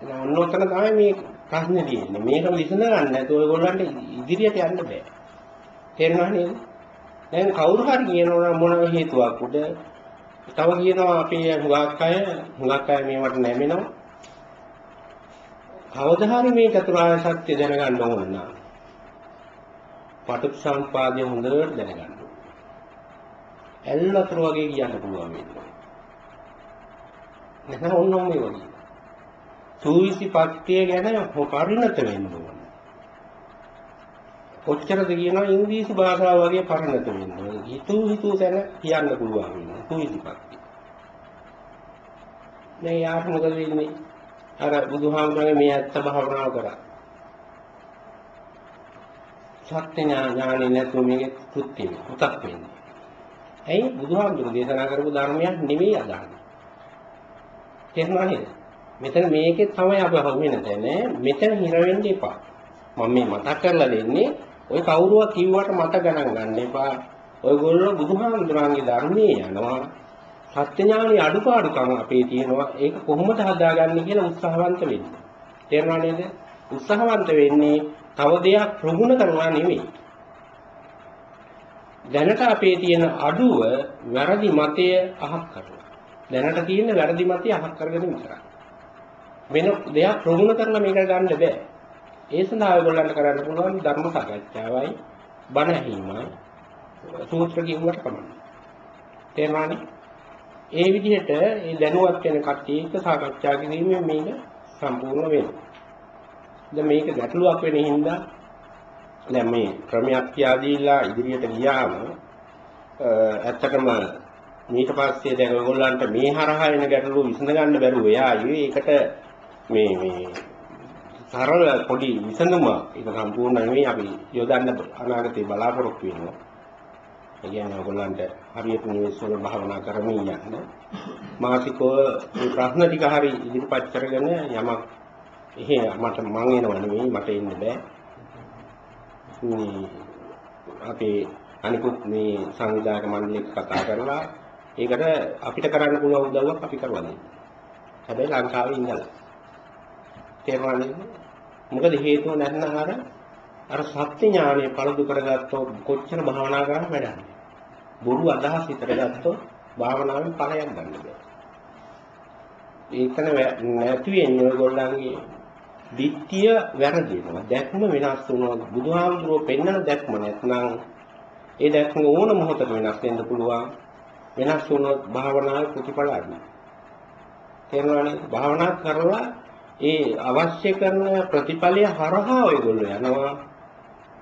එහෙනම් ඔන්න ඔතන තමයි මේ ප්‍රශ්නේ තියෙන්නේ. මේක විසඳ ගන්න නැතුව ඔයගොල්ලන්ට ඉදිරියට යන්න බෑ. තේරුණා නේද? දැන් කවුරු හරි කියනවා මොන හේතුවක් උඩ තව කියනවා අපේ හුඟක් අය හුඟක් අය මේවට නැමෙනවා කවදා හරි මේ චතුරාර්ය සත්‍ය දැනගන්න ඕන නම් පටිච්චසමුපාදය හොඳට දැනගන්න ඕන. ඇල්ලතර වගේ කියන්න පුළුවන් වෙනවා. නැත්නම් ඕනම මේ වගේ. සූවිසි පත්‍ය ගැන පරිණත වෙන්න ඕන. කොච්චරද කියනවා ඉංග්‍රීසි භාෂාව වගේ පරිණත වෙන්න ඕන. හිතු හිතු තැන කියන්න පුළුවන් වෙනවා. සූවිසි පත්‍ය. මේ යාර මොකද වෙන්නේ? අර බුදුහාමුදුරනේ මේ ඇත්ත භාවනාව කරා. සත්‍ය ඥානෙ නැතුව මේක කෘත්‍ය පුතක් වෙන්නේ. ඇයි බුදුහාමුදුරු දේශනා කරපු ධර්මයක් නෙමෙයි අදහන්නේ. තේරුණා නේද? මෙතන මේකේ තමයි අපි හමුවෙන තැන මෙතන හිර වෙන්න එපා. මම මේ මතක් කරලා දෙන්නේ ඔය කවුරුවා කිව්වට මත ගණන් ගන්න එපා. ඔයගොල්ලෝ බුදුහාමුදුරන්ගේ ධර්මයේ යනවා සත්‍ය ඥානයේ අඩුපාඩුකම් අපේ තියෙනවා. ඒක කොහොමද හදාගන්නේ කියලා උත්සාහවන්ත වෙන්න. තේරුණා නේද? උත්සාහවන්ත වෙන්නේ තව දෙයක් ප්‍රගුණ කරනවා නෙමෙයි. දැනට අපේ තියෙන අඩුව වැරදි මතය අහක් කරලා. දැනට තියෙන වැරදි මතය අහක් කරගෙන විතරයි. වෙන දෙයක් ප්‍රගුණ කරලා මේක ගන්න බෑ. ඒ සඳහා ඔයගොල්ලන්ට කරන්න පුළුවන් ධර්ම සාකච්ඡාවයි බණ ඇහිීමයි සූත්‍ර කියුවට කමන්නේ. තේරුණානේ? ඒ විදිහට ඒ දැනුවත් වෙන කට්ටිය එක්ක සාකච්ඡා කිරීමෙන් මේක සම්පූර්ණ වෙනවා. දැන් මේක ගැටලුවක් වෙන හින්දා දැන් මේ ක්‍රමයක් කියා දීලා ඉදිරියට ගියාම ඇත්තටම ඊට පස්සේ දැන් ඔයගොල්ලන්ට මේ හරහා එන ගැටලුව විසඳ ගන්න බැරුව එයායි ඒකට මේ මේ සරල පොඩි විසඳුමක් ඒක සම්පූර්ණ නෙවෙයි අපි යොදන්න අනාගතේ බලාපොරොත්තු වෙනවා. ඒ කියන්නේ ඔයගොල්ලන්ට හරියට නිවෙස් වල භාවනා කරමින් යන්න මාසිකව මේ ප්‍රශ්න ටික හරි ඉදිරිපත් කරගෙන යමක් එහෙ මට මං එනව නෙවෙයි මට එන්න බෑ මේ අපේ අනිකුත් මේ සංවිධායක මණ්ඩලයක කතා කරලා ඒකට අපිට කරන්න පුළුවන් උදව්වක් අපි කරලා දෙන්න. හැබැයි ලංකාවේ ඉඳලා. තේරුණා නේද? මොකද හේතුව නැත්නම් අර අර සත්‍ය ඥානය පළදු කරගත්තොත් කොච්චර භාවනා කරන්න වැඩන්නේ. බොරු අදහස් හිතට ගත්තොත් භාවනාවෙන් ඵලයක් ගන්න බෑ. ඒකන නැති වෙන්නේ ඔයගොල්ලන්ගේ දිට්ඨිය වැරදිනවා. දැක්ම වෙනස් වුණා. බුදුහාමුදුරුවෝ පෙන්වන දැක්ම නැත්නම් ඒ දැක්ම ඕන මොහොතක වෙනස් වෙන්න පුළුවන්. වෙනස් වුණොත් භාවනාවේ ප්‍රතිඵල අඩුයි. තේරුණානේ? භාවනා කරලා ඒ අවශ්‍ය කරන ප්‍රතිඵලය හරහා ඔයගොල්ලෝ යනවා.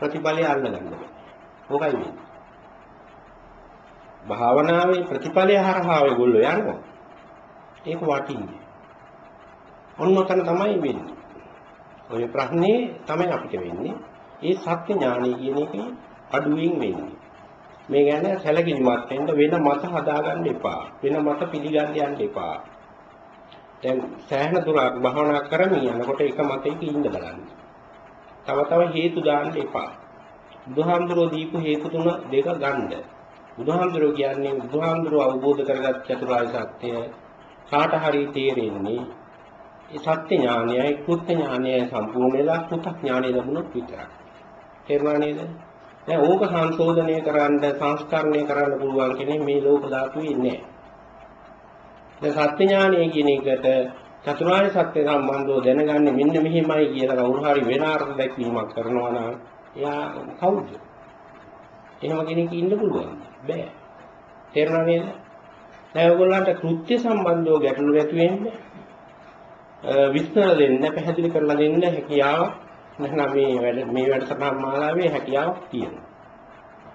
ප්‍රතිඵලය අල්ලගන්න බෑ. ඕකයි වෙන්නේ. භාවනාවේ ප්‍රතිඵලය හරහා ඔයගොල්ලෝ යනවා. ඒක වටින්නේ. ඔන්න ඔතන තමයි වෙන්නේ. ඔය ප්‍රශ්නේ තමයි අපිට වෙන්නේ. ඒ සත්‍ය ඥානය කියන එකේ අඩුවෙන් වෙන්නේ. මේ ගැන සැලකිලිමත් වෙන්න වෙන මත හදාගන්න එපා. වෙන මත පිළිගන්න යන්න එපා. දැන් සෑහෙන දුරක් භාවනා කරමින් යනකොට එක මතයක ඉන්න බලන්න. තව තව හේතු දාන්න එපා. බුදුහාමුදුරෝ දීපු හේතු තුන දෙක ගන්න. බුදුහාමුදුරෝ කියන්නේ බුදුහාමුදුරෝ අවබෝධ කරගත් චතුරාර්ය සත්‍යය කාට හරි තේරෙන්නේ ඒ සත්‍ය ඥානයයි කෘත්‍ය ඥානයයි සම්පූර්ණ වෙලා කෘත්‍ය ඥානය ලැබුණොත් විතරයි. තේරුණා නේද? දැන් ඕක සංශෝධනය කරන්න සංස්කරණය කරන්න පුළුවන් කෙනෙක් මේ ලෝක ධාතුවේ ඉන්නේ නැහැ. දැන් සත්‍ය ඥානය කියන එකට චතුරාර්ය සත්‍ය සම්බන්ධව දැනගන්නේ මෙන්න මෙහෙමයි කියලා කවුරු හරි වෙන අර්ථ දැක්වීමක් කරනවා නම් එයා කවුද? එහෙම කෙනෙක් ඉන්න පුළුවන්. බෑ. තේරුණා නේද? දැන් ඔයගොල්ලන්ට කෘත්‍ය සම්බන්ධව ගැටලු ඇති වෙන්නේ විස්තර දෙන්න පැහැදිලි කරලා දෙන්න හැකියාව නැත්නම් මේ වැඩ මේ වැඩසටහන් මාලාවේ හැකියාවක් තියෙනවා.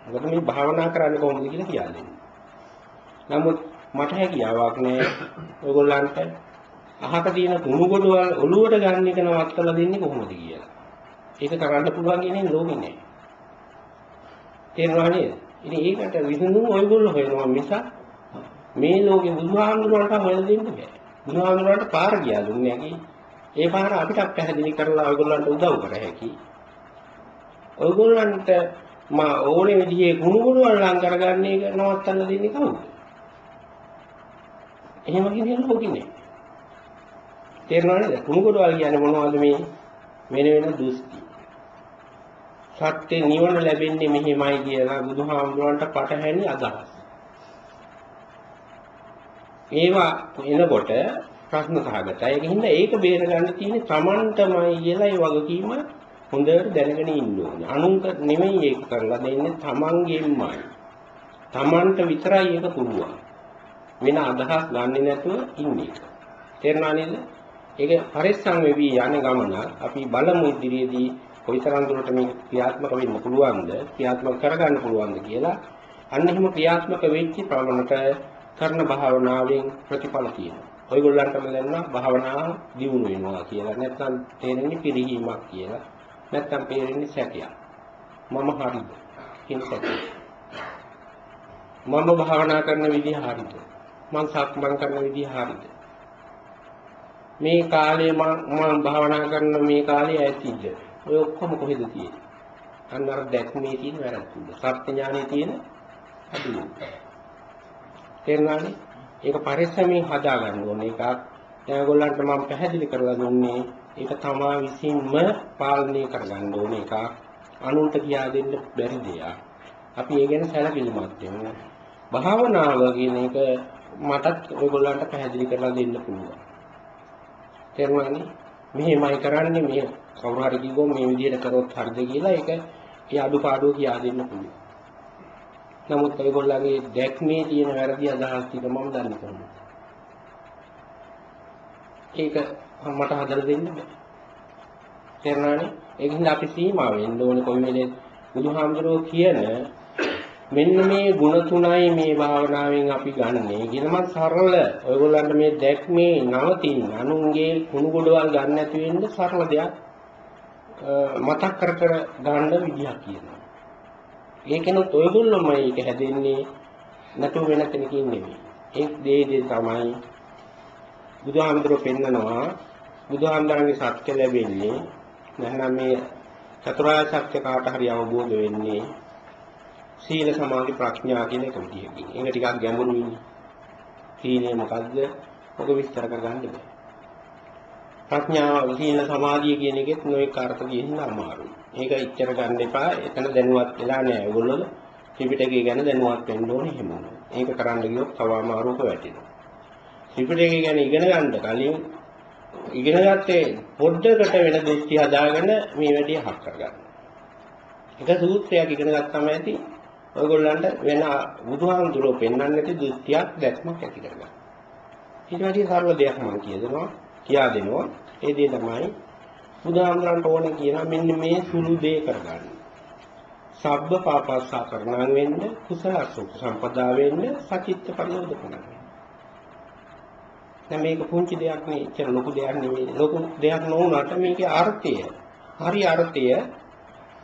මොකද මේ භාවනා කරන්නේ කොහොමද කියලා කියලා දෙන්න. නමුත් මට හැකියාවක් නෑ ඔයගොල්ලන්ට අහක තියෙන කුණු ගොඩවල් ඔළුවට ගන්න එක නවත්තලා දෙන්නේ කොහොමද කියලා. ඒක කරන්න පුළුවන් කියන්නේ ලෝකෙ නෑ. තේරුණා නේද? ඉතින් ඒකට විසඳුම් ඔයගොල්ලෝ හොයනවා මිස මේ ලෝකේ බුදුහාමුදුරන්ට හොයලා දෙන්න බෑ. බුදුහාමුදුරන්ට පාර ගියා දුන්නේ නැකි. ඒ පාර අපිට පැහැදිලි කරලා ඔයගොල්ලන්ට උදව් කර හැකි. ඔයගොල්ලන්ට මා ඕනේ විදිහේ ගුණ ගුණ වලං කරගන්න එක නවත්තන්න දෙන්නේ කවුද? එහෙම කියන්නේ ලෝකෙන්නේ. තේරෙනවද? ගුණ ගුණ වල කියන්නේ මොනවද මේ? වෙන වෙන දුස්ති. සත්‍ය නිවන ලැබෙන්නේ මෙහිමයි කියලා බුදුහාමුදුරන්ට පටහැනි අදහස්. ඒවා එනකොට ප්‍රශ්න සහගතයි. ඒක හින්දා ඒක බේර ගන්න තියෙන්නේ Tamanටමයි කියලා ඒ වගකීම හොඳට දැනගෙන ඉන්න ඕනේ. අනුන්ට නෙමෙයි ඒක කරලා දෙන්නේ Tamanගෙන්මයි. Tamanට විතරයි ඒක පුළුවන්. වෙන අදහස් ගන්නෙ නැතුව ඉන්නේ. තේරුණා නේද? ඒක පරිස්සම් වෙවි යන ගමන අපි බලමු ඉදිරියේදී කොයිතරම් දුරට මේ ක්‍රියාත්මක වෙන්න පුළුවන්ද ක්‍රියාත්මක කරගන්න පුළුවන්ද කියලා අන්න එහෙම ක්‍රියාත්මක වෙච්ච ප්‍රවණට කරන භාවනාවෙන් ප්‍රතිඵල තියෙනවා. ඔයගොල්ලන්ටම දැනනවා භාවනාව දියුණු වෙනවා කියලා. නැත්නම් තේරෙන්නේ පිළිහිමක් කියලා. නැත්නම් තේරෙන්නේ සැකයක්. මම හරිද? කියන සැකය. මම භාවනා කරන විදිහ හරිද? මම සක්මන් කරන විදිහ හරිද? මේ කාලේ මම භාවනා කරන මේ කාලේ ඇතිද? ඔය ඔක්කොම කොහෙද තියෙන්නේ? අන්න අර දැක්මේ තියෙන වැරද්ද. සත්‍ය ඥානයේ තියෙන අඩුව. තේරුණානේ? ඒක පරිස්සමෙන් හදා ගන්න ඕනේ එකක්. දැන් ඔයගොල්ලන්ට මම පැහැදිලි කරලා දුන්නේ ඒක තමා විසින්ම පාලනය කරගන්න ඕනේ එකක්. අනුන්ට කියා දෙන්න බැරි දෙයක්. අපි ඒ ගැන සැලකිලිමත් වෙමු. භාවනාව කියන එක මටත් ඔයගොල්ලන්ට පැහැදිලි කරලා දෙන්න පුළුවන්. තේරුණානේ? මෙහෙමයි කරන්නේ මේ කවුරු හරි කිව්වොත් මේ විදිහට කරොත් හරිද කියලා ඒක ඒ අඩුපාඩුව කියා දෙන්න පුළුවන්. නමුත් ඔයගොල්ලන්ගේ දැක්මේ තියෙන වැරදි අදහස් ටික මම දන්නේ කොහොමද? ඒක මට හදලා දෙන්න බෑ. තේරුණානේ? ඒකින්ද අපි සීමා වෙන්න ඕනේ කොයි වෙලේ බුදුහාමුදුරුවෝ කියන මෙන්න මේ ಗುಣ තුනයි මේ භාවනාවෙන් අපි ගන්නෙ. කියනම සරල ඔයගොල්ලන්ට මේ දැක්මේ නවතින අනුන්ගේ කුණු ගොඩවල් ගන්න නැති වෙන්න සරල දෙයක් මතක් කර කර ගන්න විදියක් කියනවා. ඒකනොත් ඔයගොල්ලෝමයි ඒක හැදෙන්නේ නැතු වෙන කෙනකින් නෙමෙයි. ඒ දේ දේ තමයි බුදුහාමුදුරුවෝ පෙන්නනවා බුදුහාමුදුරන්ගේ සත්‍ය ලැබෙන්නේ නැත්නම් මේ චතුරාර්ය සත්‍ය කාට හරි අවබෝධ වෙන්නේ සීල සමාධි ප්‍රඥා කියන එක විදිහකින්. ඒක ටිකක් ගැඹුරුයි. සීලය මොකද්ද? ඔක විස්තර කරගන්න බෑ. ප්‍රඥාව සීල සමාධිය කියන එකෙත් නොඑක අර්ථ කියන්න අමාරුයි. ඒක ඉච්චර ගන්න එපා. එතන දැනුවත් වෙලා නෑ. ඔයගොල්ලෝ ත්‍රිපිටකය ගැන දැනුවත් වෙන්න ඕනේ එහෙම. ඒක කරන්න ගියොත් තව අමාරුක වැටෙනවා. ත්‍රිපිටකය ගැන ඉගෙන ගන්න කලින් ඉගෙන ගත්තේ පොඩ්ඩකට වෙන දෘෂ්ටි හදාගෙන මේ වැඩේ හක් කරගන්න. එක සූත්‍රයක් ඉගෙන ගත්තම ඇති ඔයගොල්ලන්ට වෙන බුදුහාමුදුරුවෝ පෙන්වන්නේ නැති දෘෂ්ටියක් දැක්මක් ඇති කරගන්න. ඊට වැඩි සරල දෙයක් මම කියනවා කියා දෙනවා. ඒ දේ තමයි බුදුහාමුදුරන්ට ඕනේ කියනවා මෙන්න මේ සුළු දේ කරගන්න. සබ්බ පාපස්සා කරණම් වෙන්න කුසල සම්පදා වෙන්න සචිත්ත පරියෝධකණම් දැන් මේක පුංචි දෙයක් නේ එච්චර ලොකු දෙයක් නෙමෙයි ලොකු දෙයක් නොවුනට මේකේ අර්ථය හරි අර්ථය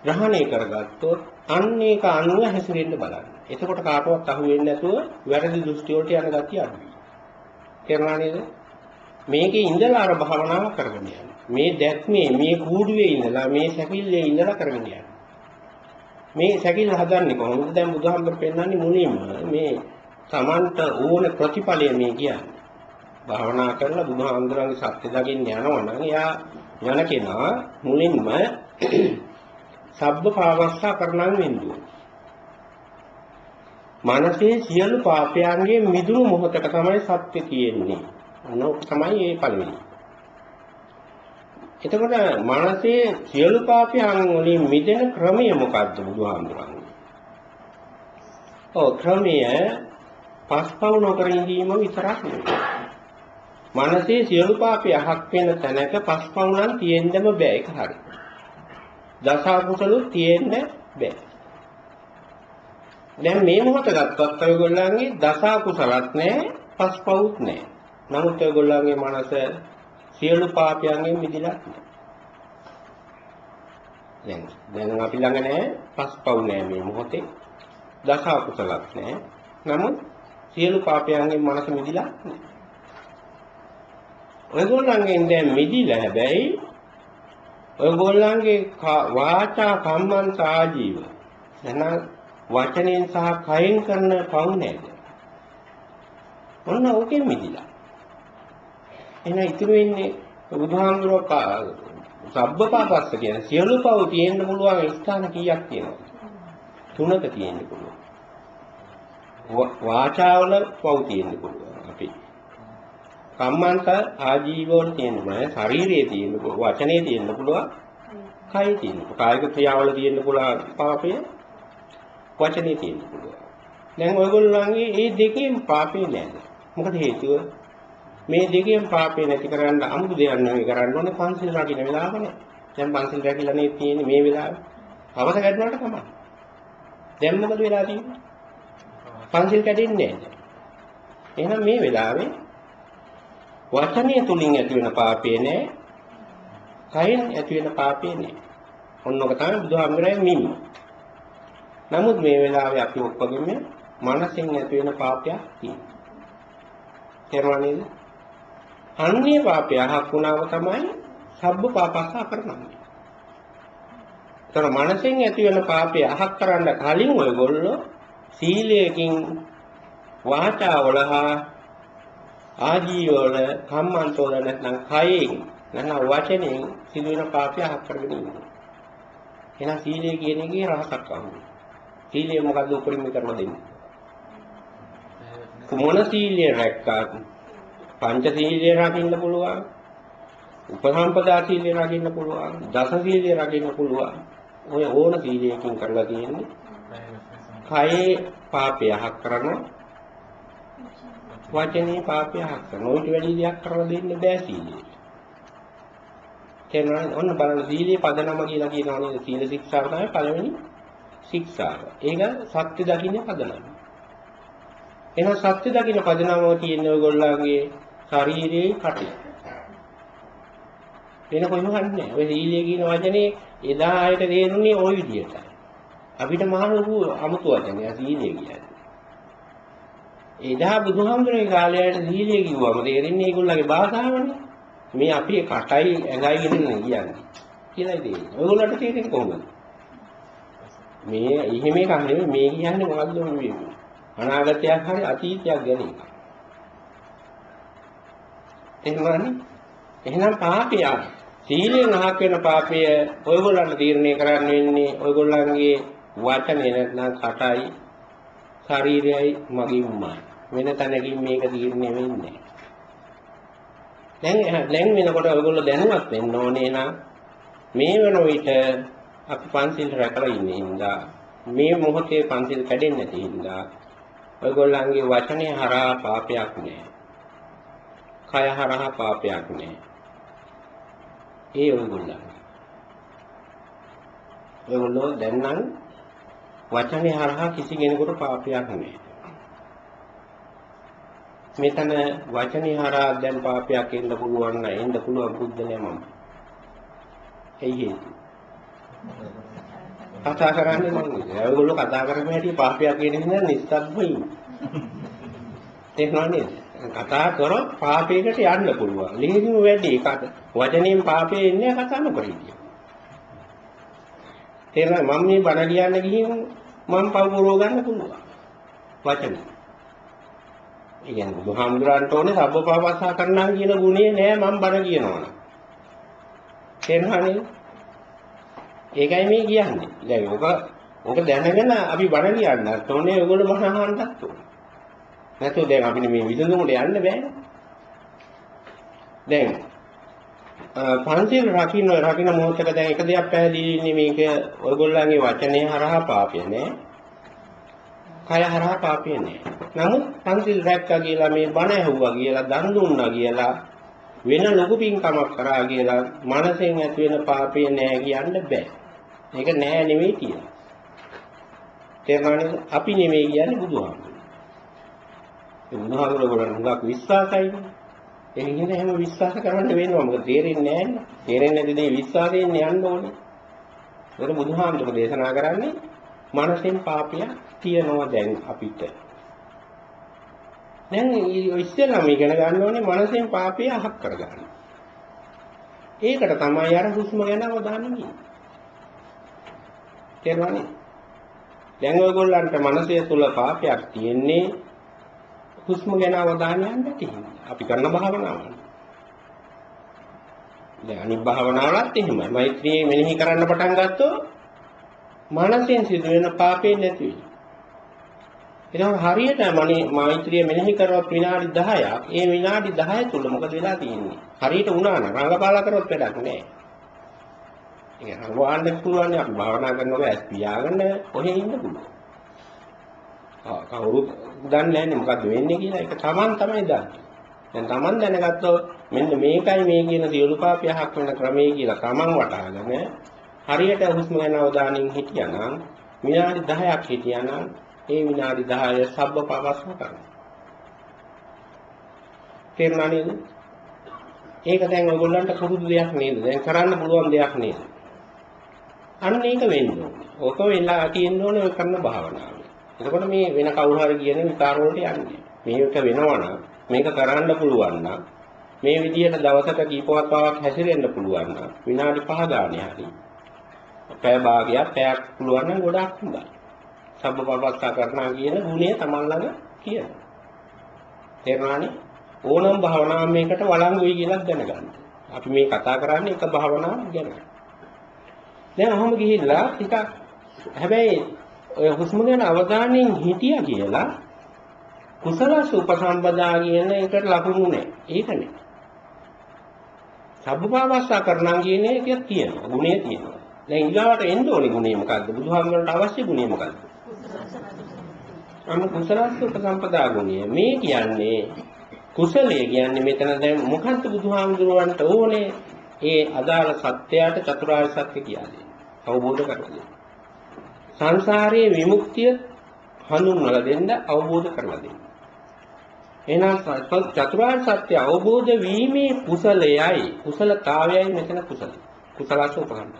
ග්‍රහණය කරගත්තොත් අන්න ඒක අනුව හැසිරෙන්න බලන්න. එතකොට කාටවත් අහු වෙන්නේ නැතුව වැරදි දෘෂ්ටි වලට යන ගතිය අඩුයි. තේරුණා නේද? මේකේ ඉඳලා අර භාවනාව කරගෙන යන්න. මේ දැක්මේ මේ කූඩුවේ ඉඳලා මේ සැකිල්ලේ ඉඳලා කරගෙන යන්න. මේ සැකිල්ල හදන්නේ කොහොමද? දැන් බුදුහාමුදුරු පෙන්නන්නේ මුලින්ම මේ Tamanට ඕන ප්‍රතිඵලය මේ කියන්නේ. භාවනා කරලා බුදුහාමුදුරන්ගේ සත්‍ය දකින්න යනවා නම් එයා යන කෙනා මුලින්ම සබ්බ පාවස්සා කරණම් වෙන්නේ. මනසේ සියලු පාපයන්ගේ මිදුණු මොහොතක තමයි සත්‍ය තියෙන්නේ. නෝක තමයි ඒ පළවෙනි. එතකොට මනසේ සියලු පාපයන් වලින් මිදෙන ක්‍රමය මොකක්ද බුදුහාමුදුරන්ගේ? ඔව් ක්‍රමය පස්පව් නොකර ඉඳීම විතරක් නෙවෙයි. මනසේ සියලු පාපය අහක් වෙන තැනක පස්පව් නම් තියෙන්නම බෑ ඒක හරි. දස අකුසලුත් තියෙන්න බෑ. දැන් මේ මොහොත ගත්තත් ඔයගොල්ලන්ගේ දස අකුසලත් නැහැ පස්පවුත් නැහැ. නමුත් ඔයගොල්ලන්ගේ මනස සියලු පාපයන්ගෙන් මිදිලා දැන් දැන් අපි ළඟ නැහැ පස්පව් නැහැ මේ මොහොතේ දස අකුසලත් නැහැ. නමුත් සියලු පාපයන්ගෙන් මනස මිදිලා නැහැ. ඔයගොල්ලන්ගෙන් දැන් මිදිලා හැබැයි ඔයගොල්ලන්ගේ වාචා කම්මන්ත ආජීව එහෙනම් වචනෙන් සහ කයෙන් කරන පව් නේද? ඔන්න ඕකෙන් මිදිලා. එහෙනම් ඉතුරු වෙන්නේ බුදුහාමුදුරුවෝ සබ්බපාපස්ස කියන සියලු පව් තියෙන්න පුළුවන් ස්ථාන කීයක් තියෙනවද? තුනක තියෙන්න පුළුවන්. වාචාවල පව් තියෙන්න පුළුවන් අපි. කම්මන්ත ආජීවවල තියෙන්න පුළුවන්. ශරීරයේ තියෙන්න පුළුවන්. වචනේ තියෙන්න පුළුවන්. කයේ තියෙන්න. කායික ක්‍රියාවල තියෙන්න පුළුවන් පාපය. වචනේ තියෙන්න පුළුවන්. දැන් ඔයගොල්ලන්ගේ මේ දෙකෙන් පාපේ නැහැ. මොකද හේතුව? මේ දෙකෙන් පාපේ නැති කරන්න අමුතු දෙයක් නෙවෙයි කරන්න ඕනේ පන්සිල් රකින්න වෙලාවනේ. දැන් පන්සිල් රැකිලා නේ තියෙන්නේ මේ වෙලාවේ. අවස ගැටුණාට තමයි. දැන් මොකද වෙලා තියෙන්නේ? පන්සිල් කැඩෙන්නේ නැහැ. එහෙනම් මේ වෙලාවේ වචනය තුලින් ඇති වෙන පාපේ නෑ. කයෙන් ඇති වෙන පාපේ නෑ. ඔන්නෝක තමයි බුදුහාමුදුරේ මින්න. නමුත් මේ වෙලාවේ අපි ඔක්කොගෙම මනසෙන් ඇති වෙන පාපයක් තියෙනවා. තේරුණා නේද? අන්නේ පාපය අහක් වුණාම තමයි සබ්බ පාපස්සා කරන්නේ. ඒතර මනසෙන් ඇති වෙන පාපය අහක් කරන්න කලින් ඔයගොල්ලෝ සීලයෙන් වාචාවල හා ආජීවවල කම්මන්තවල නැත්නම් කයෙන් නැත්නම් වචනෙන් සිදුවෙන පාපය අහක් කරගෙන ඉන්නවා. එහෙනම් සීලය කියන එකේ රහසක් අහුවෙනවා. සීලය මොකද්ද උපරිම කරන දෙන්නේ? කුමන සීලය රැක්කත් පංච සීලය රකින්න පුළුවන්. උපසම්පදා සීලය රකින්න පුළුවන්. දස සීලය රකින්න පුළුවන්. ඔය ඕන සීලයකින් කරලා තියෙන්නේ. කයේ පාපය අහක් කරනවා. වචනේ පාපය අහක් කරනවා. ඔයිට වැඩි දෙයක් කරලා දෙන්න බෑ සීලය. කියනවා ඔන්න බලන්න සීලේ පදනම කියලා කියනවා නේද? සීල ශික්ෂාව තමයි පළවෙනි ශික්ෂාව. ඒක සත්‍ය දකින්න පදනම. එහෙනම් සත්‍ය දකින්න පදනම තියෙන ඔයගොල්ලන්ගේ ශරීරයේ කටේ. වෙන කොහෙම හන්නේ ඔය සීලය කියන වචනේ එදා ආයත තේරුනේ ওই විදිහටයි. අපිට මහ ලොකු අමුතු වචනයක් සීලය කියන්නේ. එදා බුදුහාමුදුරේ කාලයට සීලය කිව්වම තේරෙන්නේ ඒගොල්ලන්ගේ භාෂාවනේ. මේ අපි කටයි ඇඟයි ගෙනින්න කියන්නේ. කියලායි තේරෙන්නේ. ඔයගොල්ලන්ට තේරෙන්නේ කොහොමද? මේ එහෙම එකක් නෙමෙයි මේ කියන්නේ මොකද්ද මේ අනාගතයක් හරි අතීතයක් ගැන එකක්. එහෙමනේ. එහෙනම් පාපය සීලෙන් අහක් වෙන පාපය ඔයගොල්ලන්ට තීරණය කරන්න වෙන්නේ ඔයගොල්ලන්ගේ වචනේ නැත්නම් කටයි ශරීරයයි මගින්මයි. වෙන තැනකින් මේක තීරණය වෙන්නේ දැන් දැන් වෙනකොට ඔයගොල්ලෝ දැනුවත් වෙන්න ඕනේ නම් මේ වෙන විට අපි පන්සිල් රැකලා ඉන්නේ හින්දා මේ මොහොතේ පන්සිල් කැඩෙන්නේ නැති හින්දා ඔයගොල්ලන්ගේ වචනේ හරහා පාපයක් නෑ. කය හරහා පාපයක් නෑ. ඒ ඔයගොල්ලන්. ඔයගොල්ලෝ දැන් නම් වචනේ හරහා කිසි කෙනෙකුට පාපයක් නෑ. මෙතන වචනේ හරහා දැන් පාපයක් එන්න පුළුවන් නම් එන්න පුළුවන් බුද්ධ නෑමම. එයි හේතු. කතා කරන්නේ මම. ඒගොල්ලෝ කතා කරන හැටි පාපයක් කියන හින්දා නිස්සබ්බව ඉන්නේ. තේරුණා නේද? කතා කරොත් පාපයකට යන්න පුළුවන්. ලිහිණු වැඩි කට වචනයෙන් පාපේ එන්නේ කතා නොකර හිටියා. තේරුණා මම මේ බණ ලියන්න ගිහින් මම පව පුරව ගන්න පුළුවන්. වචන. ඒ කියන්නේ බුදුහාමුදුරන්ට ඕනේ සබ්බපාපස්සා කරනවා කියන ගුණේ නෑ මම බණ කියනවනම්. තේරුණා නේද? ඒකයි මේ කියන්නේ. දැන් ඔක ඔක දැනගෙන අපි බණ ලියන්නත් ඕනේ ඔයගොල්ලෝ බණ අහන්නත් ඕනේ. නැත්නම් දැන් අපිට මේ විසඳුමට යන්න බෑනේ. දැන් පංචශීල රකින්න රකින්න මොහොතක දැන් එක දෙයක් පැහැදිලි මේක ඔයගොල්ලන්ගේ වචනේ හරහා පාපය නෑ. කය හරහා පාපය නෑ. නමුත් පංචශීල රැක්කා කියලා මේ බණ ඇහුවා කියලා දන් දුන්නා කියලා වෙන ලොකු පින්කමක් කරා කියලා මනසෙන් ඇති වෙන පාපය නෑ කියන්න බෑ. ඒක නෑ නෙවෙයි කියන්නේ. තේරුණානේ අපි නෙවෙයි කියන්නේ බුදුහාමුදුරුවෝ. ඒ බුදුහාමුදුරුවෝ ගොඩක් හුඟක් විශ්වාසයිනේ. ඒ හින්දා හැම විශ්වාස කරන්න වෙනවා. මොකද තේරෙන්නේ නෑනේ. තේරෙන්නේ නැති දේ විශ්වාසයෙන් යන්න ඕනේ. ඒක බුදුහාමුදුරුවෝ දේශනා කරන්නේ මනසෙන් පාපයක් තියනවා දැන් අපිට. දැන් ඉස්සෙල්ලාම ඉගෙන ගන්න ඕනේ මනසෙන් පාපය අහක් කරගන්න. ඒකට තමයි අර හුස්ම ගැන අවධානය යොමු තේරුණානේ? දැන් ඔයගොල්ලන්ට මනසේ තුල පාපයක් තියෙන්නේ හුස්ම ගැන අවධානය යන්නට අපි කරන භාවනාවනේ. දැන් අනිත් භාවනාවලත් එහෙමයි. මෛත්‍රියේ මෙනෙහි කරන්න පටන් ගත්තොත් මනසෙන් සිදුවෙන පාපේ නැති වෙනවා. එතකොට හරියට මනේ මෛත්‍රිය මෙනෙහි කරවත් විනාඩි 10ක් ඒ විනාඩි 10 තුල මොකද වෙලා තියෙන්නේ? හරියට වුණා නම් රංගපාලා කරොත් වැඩක් නැහැ. ඒක හරවන්න පුළුවන් අපි භාවනා කරනකොට ඇස් පියාගෙන කොහේ ඉන්න පුළුවන්. ආ කවුරුත් දන්නේ නැහැ මොකද්ද වෙන්නේ කියලා ඒක Taman තමයි දන්නේ. දැන් Taman දැනගත්තොත් මෙන්න මේකයි මේ කියන සියලු පාපයහක් වෙන ක්‍රමයේ කියලා Taman වටහාගෙන හරියට හුස්ම ගැන අවධානයෙන් හිටියානම් විනාඩි 10ක් හිටියානම් ඒ විනාඩි 10 සබ්බ පවස්ම කරනවා. තේරුණා නේද? ඒක දැන් ඔයගොල්ලන්ට පුරුදු දෙයක් නේද? දැන් කරන්න පුළුවන් දෙයක් නේද? අන්න ඒක වෙන්න ඕනේ. ඕක වෙලා තියෙන්න ඕනේ ඔය කරන භාවනාව. එතකොට මේ වෙන කවුරු හරි කියන විකාර වලට යන්නේ. මේක වෙනවා නම් මේක කරන්න පුළුවන් නම් මේ විදිහට දවසක කීපවත් පාවක් හැසිරෙන්න පුළුවන් නම් විනාඩි 5 ගානේ හරි. පැය භාගයක් පැයක් පුළුවන් නම් ගොඩක් හොඳයි. සම්බවවස්ථා කරනවා කියන ගුණය තමන් ළඟ කියන. තේරුණානේ? ඕනම් භාවනාවක් මේකට වළංගුයි කියලා දැනගන්න. අපි මේ කතා කරන්නේ එක භාවනාවක් ගැන. දැන් අහම ගිහිල්ලා ටිකක් හැබැයි ඔය හුස්ම ගැන අවධානයෙන් හිටියා කියලා කුසල සුපසම්පදා කියන එකට ලකුණු නෑ. ඒක නෑ. සබ්බපාවස්සා කරනවා කියන එක තියෙනවා. ගුණය තියෙනවා. දැන් ඊගාවට එන්න ඕනේ ගුණය මොකද්ද? බුදුහාමුදුරන්ට අවශ්‍ය ගුණය මොකද්ද? අන්න කුසල සුපසම්පදා ගුණය. මේ කියන්නේ කුසලයේ කියන්නේ මෙතන දැන් මොකද්ද බුදුහාමුදුරන්ට ඕනේ? ඒ අදාළ සත්‍යයට චතුරාර්ය සත්‍ය කියන්නේ. අවබෝධ කරගන්න. සංසාරයේ විමුක්තිය හඳුන්වලා දෙන්න අවබෝධ කරලා දෙන්න. එහෙනම් චතුරාර්ය සත්‍ය අවබෝධ වීමේ කුසලයයි කුසලතාවයයි මෙතන කුසල. කුසලස උපකරණ.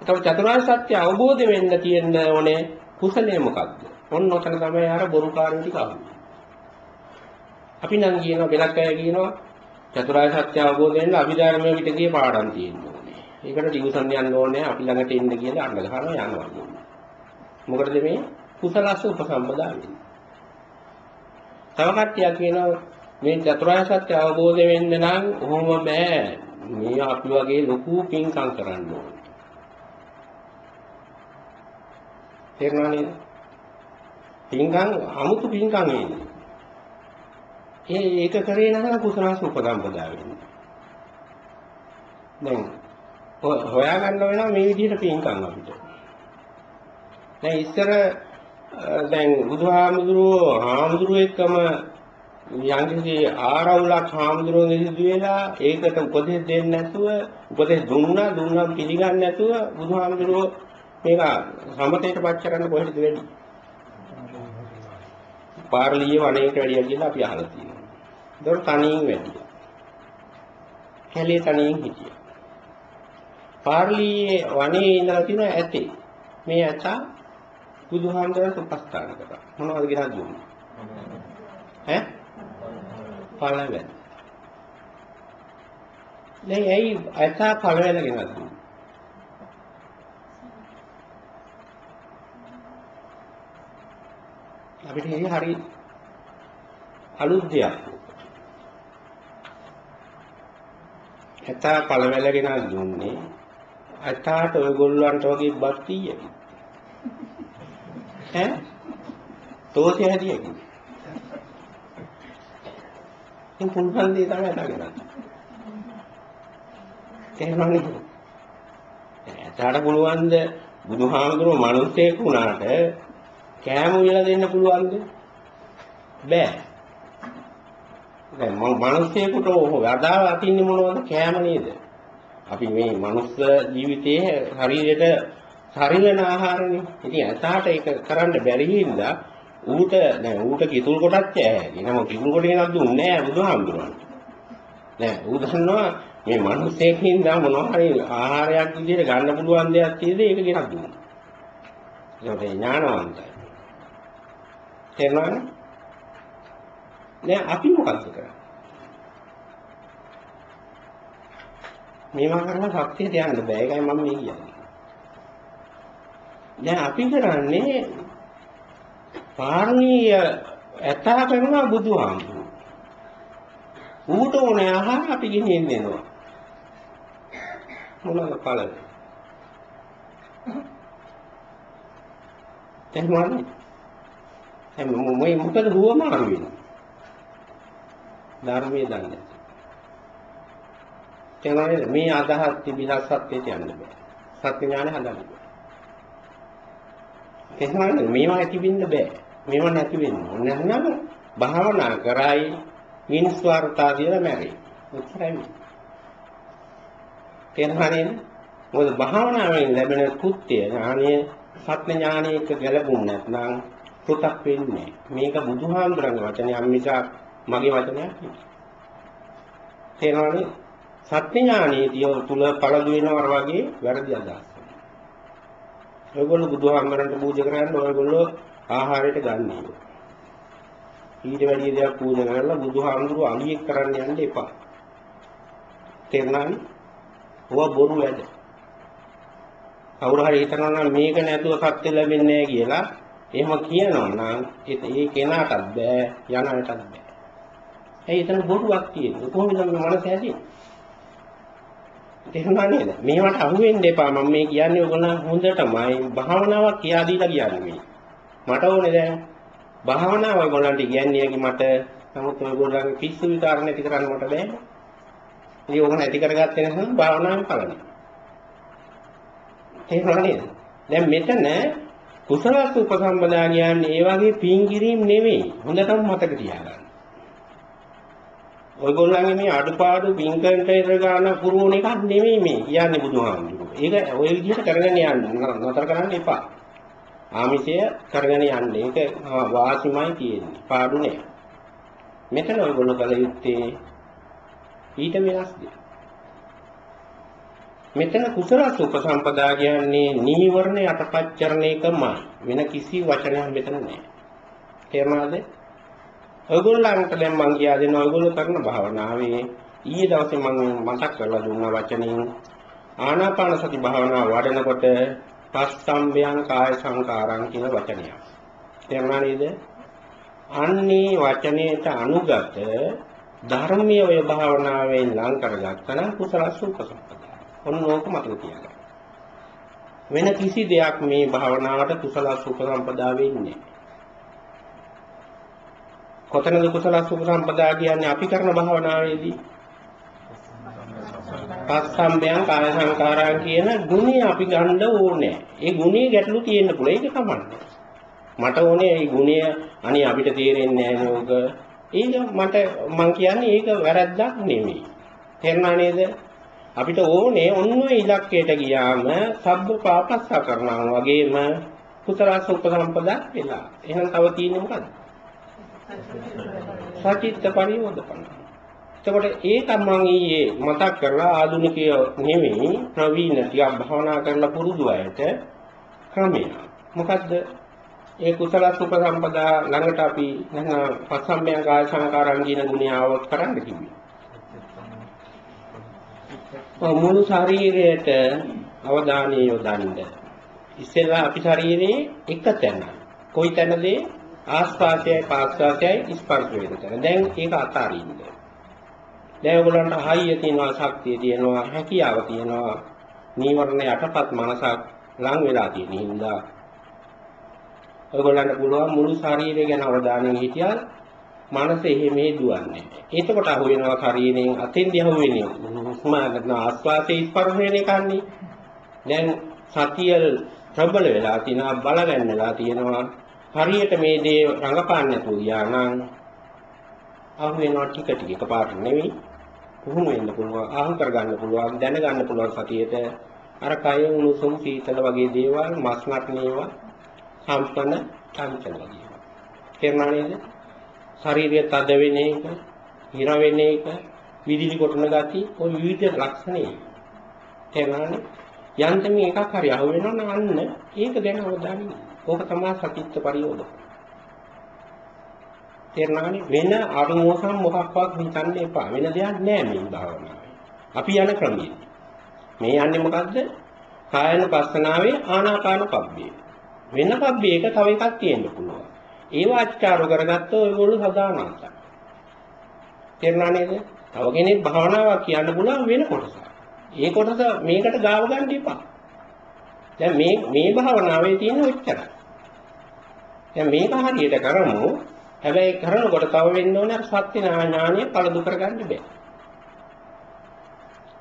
ඒතකොට චතුරාර්ය සත්‍ය අවබෝධ වෙන්න තියෙන ඕනේ කුසලය මොකක්ද? ඔන්න ඔතන තමයි අර බොරුකාරයෝ ටික අහුවෙන්නේ. අපි නම් කියනවා වෙලක් අය කියනවා චතුරාර්ය සත්‍ය අවබෝධ වෙන්න අභිධර්මයේ පිටකේ පාඩම් තියෙනවා. ඒකට ටියුෂන් යන්න ඕනේ අපි ළඟට එන්න කියලා අඬ ගහනවා යනවා. මොකටද මේ කුසලස උපසම්පදා වෙන්නේ. තව කට්ටියක් කියනවා මේ චතුරාර්ය සත්‍ය අවබෝධ වෙන්න නම් ඔහොම බෑ. මේ අපි වගේ ලොකු පින්කම් කරන්න ඕනේ. තේරුණා නේද? පින්කම් 아무තු පින්කම් එන්නේ. ඒ ඒක කරේ නම් කුසලස උපසම්පදා වෙන්නේ. දැන් හොයාගන්න වෙනවා මේ විදිහට පින්කම් අපිට. දැන් ඉස්සර දැන් බුදුහාමුදුරුවෝ හාමුදුරුවෝ එක්කම යම්කිසි ආරවුලක් හාමුදුරුවෝ නිසිදු වෙලා ඒකට උපදෙස් දෙන්නේ නැතුව උපදෙස් දුන්නා දුන්නා පිළිගන්නේ නැතුව බුදුහාමුදුරුවෝ මේක සමතේට පත් කරන්න කොහෙද වැඩි? පාරලීය වණේට වැඩිය කියලා අපි අහලා තියෙනවා. ඒතකොට තනියෙන් වැඩි. කැලේ තනියෙන් හිටියා. පාරලීයේ වනේ ඉඳලා තියෙන ඇතේ. මේ ඇතා බුදුහාමුදුරන් උපස්ථාන කරා. මොනවද ගෙනත් දුන්නේ? ඈ? පළවෙනි. දැන් ඇයි ඇතා පළවෙනි ගෙනත් දුන්නේ? අපිට මේ හරි අලුත් දෙයක්. ඇතා පළවැලගෙන දුන්නේ ඇතාට ඔයගොල්ලන්ට වගේ බත් කීයද? ඈ? තෝතේ හැදියකි. ඉතින් පුල්පන් දේ තමයි ඇතාගෙන. තේරුණානේ? ඇතාට පුළුවන් ද බුදුහාමුදුරුවෝ මිනිස්සෙක් වුණාට කෑම උයලා දෙන්න පුළුවන්ද? බෑ. දැන් මම මිනිස්සෙකුට අදාව අතින්නේ මොනවද? කෑම නේද? අපි මේ මනුස්ස ජීවිතයේ ශරීරයට ශරීරන ආහාරනේ. ඉතින් ඇතාට ඒක කරන්න බැරි හින්දා ඌට දැන් ඌට කිතුල් කොටක් ඇහැයි. නම කිතුල් කොට එකක් දුන්නේ නැහැ බුදුහාමුදුරන්ට. නෑ ඌ දන්නවා මේ මිනිස්සෙක් හින්දා මොනවා හරි ආහාරයක් විදිහට ගන්න පුළුවන් දෙයක් තියෙද ඒක ගෙනත් දුන්නා. ඒකට ඥානවන්තයි. තේරුණාද? දැන් අපි මොකද්ද කරන්නේ? මේවා කරලා සත්‍යයට යන්න බෑ. ඒකයි මම මේ කියන්නේ. දැන් අපි කරන්නේ පාරමී ඇතා කරනවා බුදුහාමුදුරුවෝ. ඌට ඕනේ ආහාර අපි ගෙනියන්න දෙනවා. මොනවාද පළල? එහෙමයි. එහෙනම් මොයි මොකද හුවමාරු වෙන්නේ? ධර්මයේ දන්නේ. තේරුණාද? මේ අදහස් තිබිලා සත්‍යයට යන්න බෑ. සත්‍ය ඥානය හදන්න බෑ. තේරුණාද? මේවා ඇති වෙන්න බෑ. මේවා නැති වෙන්න ඕනේ නැත්නම් භාවනා කරයි මිනිස් වර්තා කියලා මැරෙයි. ඔච්චරයි. තේරුණාද? මොකද භාවනාවෙන් ලැබෙන කෘත්‍ය ඥානය සත්‍ය ඥානයක ගැලපුම් නැත්නම් පුතක් වෙන්නේ. මේක බුදුහාමුදුරන්ගේ වචනයක් මිසක් මගේ වචනයක් නෙවෙයි. තේරෙනවනේ? සත්‍ය ඥානයේ තුල පළදු වෙනවා වගේ වැරදි අදහස්. ඔයගොල්ලෝ බුදුහාමරන්ට පූජා කරන්නේ ඔයගොල්ලෝ ආහාරයට ගන්න ඊට වැඩි දෙයක් පූජා කරලා බුදුහාමුදුරුව අලියෙක් කරන්න යන්න එපා. තේරුණානේ? ඔවා බොරු වැඩ. කවුරු හරි හිතනවා නම් මේක නැතුව සත්‍ය ලැබෙන්නේ නැහැ කියලා එහෙම කියනවා නම් ඒ කෙනාටත් බෑ යනටත් බෑ. ඇයි එතන බොරුවක් තියෙන්නේ? කොහොමද මේ මනස හැදෙන්නේ? තේරුණා නේද? මේවට අහු වෙන්න එපා. මම මේ කියන්නේ ඔයගොල්ලන් හොඳටමයි භාවනාවක් කියා දීලා කියන්නේ මේ. මට ඕනේ දැන් භාවනාව ඔයගොල්ලන්ට කියන්නේ මට නමුත් ඔයගොල්ලන්ගේ පිස්සු විකාර නැති කරන්න මට බෑ. ඉතින් ඕක නැති කරගත්තේ නැත්නම් භාවනාවෙන් පලනවා. තේරුණා නේද? දැන් මෙතන කුසල උපසම්පදා කියන්නේ ඒ වගේ පින් කිරීම නෙමෙයි. හොඳටම මතක තියාගන්න. ඔයගොල්ලන්ගේ මේ අඩුපාඩු පින්කන්ටේටර් ගන්න පුරවන එකක් නෙමෙයි මේ කියන්නේ බුදුහාමුදුරුවෝ. ඒක ඔය විදිහට කරගෙන යන්න නතර කරන්න එපා. ආමිෂය කරගෙන යන්න. ඒක වාසිමයි තියෙන්නේ. පාඩු නෑ. මෙතන ඔයගොල්ලෝ කල යුත්තේ ඊට වෙනස් දෙයක්. මෙතන කුසල උපසම්පදා කියන්නේ නීවරණ යටපත් කරන එකමයි. වෙන කිසි වචනයක් මෙතන නෑ. තේරුණාද? ඔයගොල්ලන්ට දැන් මං කියා දෙනවා ඔයගොල්ලෝ කරන භාවනාවේ ඊයේ දවසේ මම මතක් කරලා දුන්නා වචනින් ආනාපාන සති භාවනාව වඩනකොට පස්සම්බයං කාය සංකාරං කියන වචනය. තේරුණා නේද? අන්නේ වචනයට අනුගත ධර්මීය ඔය භාවනාවෙන් ලං කරගත්තා නම් කුසල සුඛසම්පදා. ඔන්න ඕක මතක තියාගන්න. වෙන කිසි දෙයක් මේ භාවනාවට කුසල සුඛසම්පදා වෙන්නේ නැහැ. කොතනද කුසල සුපසම්පදා කියන්නේ අපි කරන භාවනාවේදී පස්සම්බයං කාය සංකාරා කියන ගුණය අපි ගන්න ඕනේ. ඒ ගුණේ ගැටලු තියෙන්න පුළුවන්. ඒක කමන්නේ. මට ඕනේ මේ ගුණය අනේ අපිට තේරෙන්නේ නැහැ නෝක. ඒක මට මං කියන්නේ ඒක වැරද්දක් නෙමෙයි. තේරුණා නේද? අපිට ඕනේ ඔන්න ඔය ඉලක්කයට ගියාම සබ්බ පාපස්සා කරනවා වගේම කුසලස උපසම්පදා වෙලා. එහෙනම් තව තියෙන්නේ මොකද්ද? සචිත්ත පරිවෝධපන. එතකොට ඒක මම ඊයේ මතක් කරලා ආධුනිකයෝ නෙමෙයි ප්‍රවීණ ටිකක් භවනා කරලා පුරුදු අයට ක්‍රමය. මොකද්ද? ඒ කුසල සුපසම්පදා ළඟට අපි නැත්නම් පස්සම්බයං කාය සංකාරං කියන ගුණය ආවොත් කරන්න කිව්වේ. මුළු ශරීරයට අවධානය යොදන්න. ඉස්සෙල්ලා අපි ශරීරයේ එක තැන. කොයි තැනද ආස්වාදයයි පාස්වාදයයි ස්පර්ශ වෙන තැන. දැන් ඒක අතාරින්න. දැන් ඔයගොල්ලන්ට හයිය තියෙනවා, ශක්තිය තියෙනවා, හැකියාව තියෙනවා. නීවරණ යටපත් මනසක් ලං වෙලා තියෙන හින්දා ඔයගොල්ලන්ට පුළුවන් මුළු ශරීරය ගැන අවධානයෙන් හිටියත් මනස එහෙම දුවන්නේ. එතකොට අහු වෙනවා ශරීරයෙන් අතෙන්දී අහු වෙන්නේ. හුස්ම ආස්වාදයේ ස්පර්ශ වෙන එකන්නේ. දැන් සතිය ප්‍රබල වෙලා තියෙනවා බලගන්න වෙලා තියෙනවා. හරියට මේ දේ රඟපාන්න නැතුව ගියා නම් අහු වෙනවා ටික ටික එකපාරට නෙවෙයි. පුහුණු වෙන්න පුළුවන්, ආහම් කරගන්න පුළුවන්, දැනගන්න පුළුවන් සතියේට අර කය උණුසුම් සීතල වගේ දේවල්, මස්නත් නේවා, සම්පන්න චංචල වගේ. තේරුණා නේද? ශරීරය තද වෙන එක, හිර වෙන එක, විදිලි කොටන ගති, ওই විවිධ ලක්ෂණ තේරුණානේ? යන්තම එකක් හරි අහු වෙනවා නම් අන්න ඒක ගැන අවධානය. ඕක තමයි සතිත්ත පරියෝධ. තේරුණානේ? වෙන අරමෝසම් මොකක්වත් හිතන්න එපා. වෙන දෙයක් නෑ මේ භාවනාවේ. අපි යන ක්‍රමයේ. මේ යන්නේ මොකද්ද? කායන පස්සනාවේ ආනාපාන පබ්බේ. වෙන පබ්බේක තව එකක් තියෙන්න පුළුවන්. ඒව අච්චාරු කරගත්තොත් ඔයගොල්ලෝ සදානාන්තයි. තේරුණා නේද? තව කෙනෙක් භාවනාවක් කියන්න පුළුවන් වෙන කොටසක්. ඒ කොටස මේකට ගාව ගන්න එපා. දැන් මේ මේ භාවනාවේ තියෙන ඔච්චරයි. දැන් මේක හරියට කරමු. හැබැයි කරනකොට තව වෙන්න ඕනේ අර සත්‍ය ඥානය පළදු කරගන්න බෑ.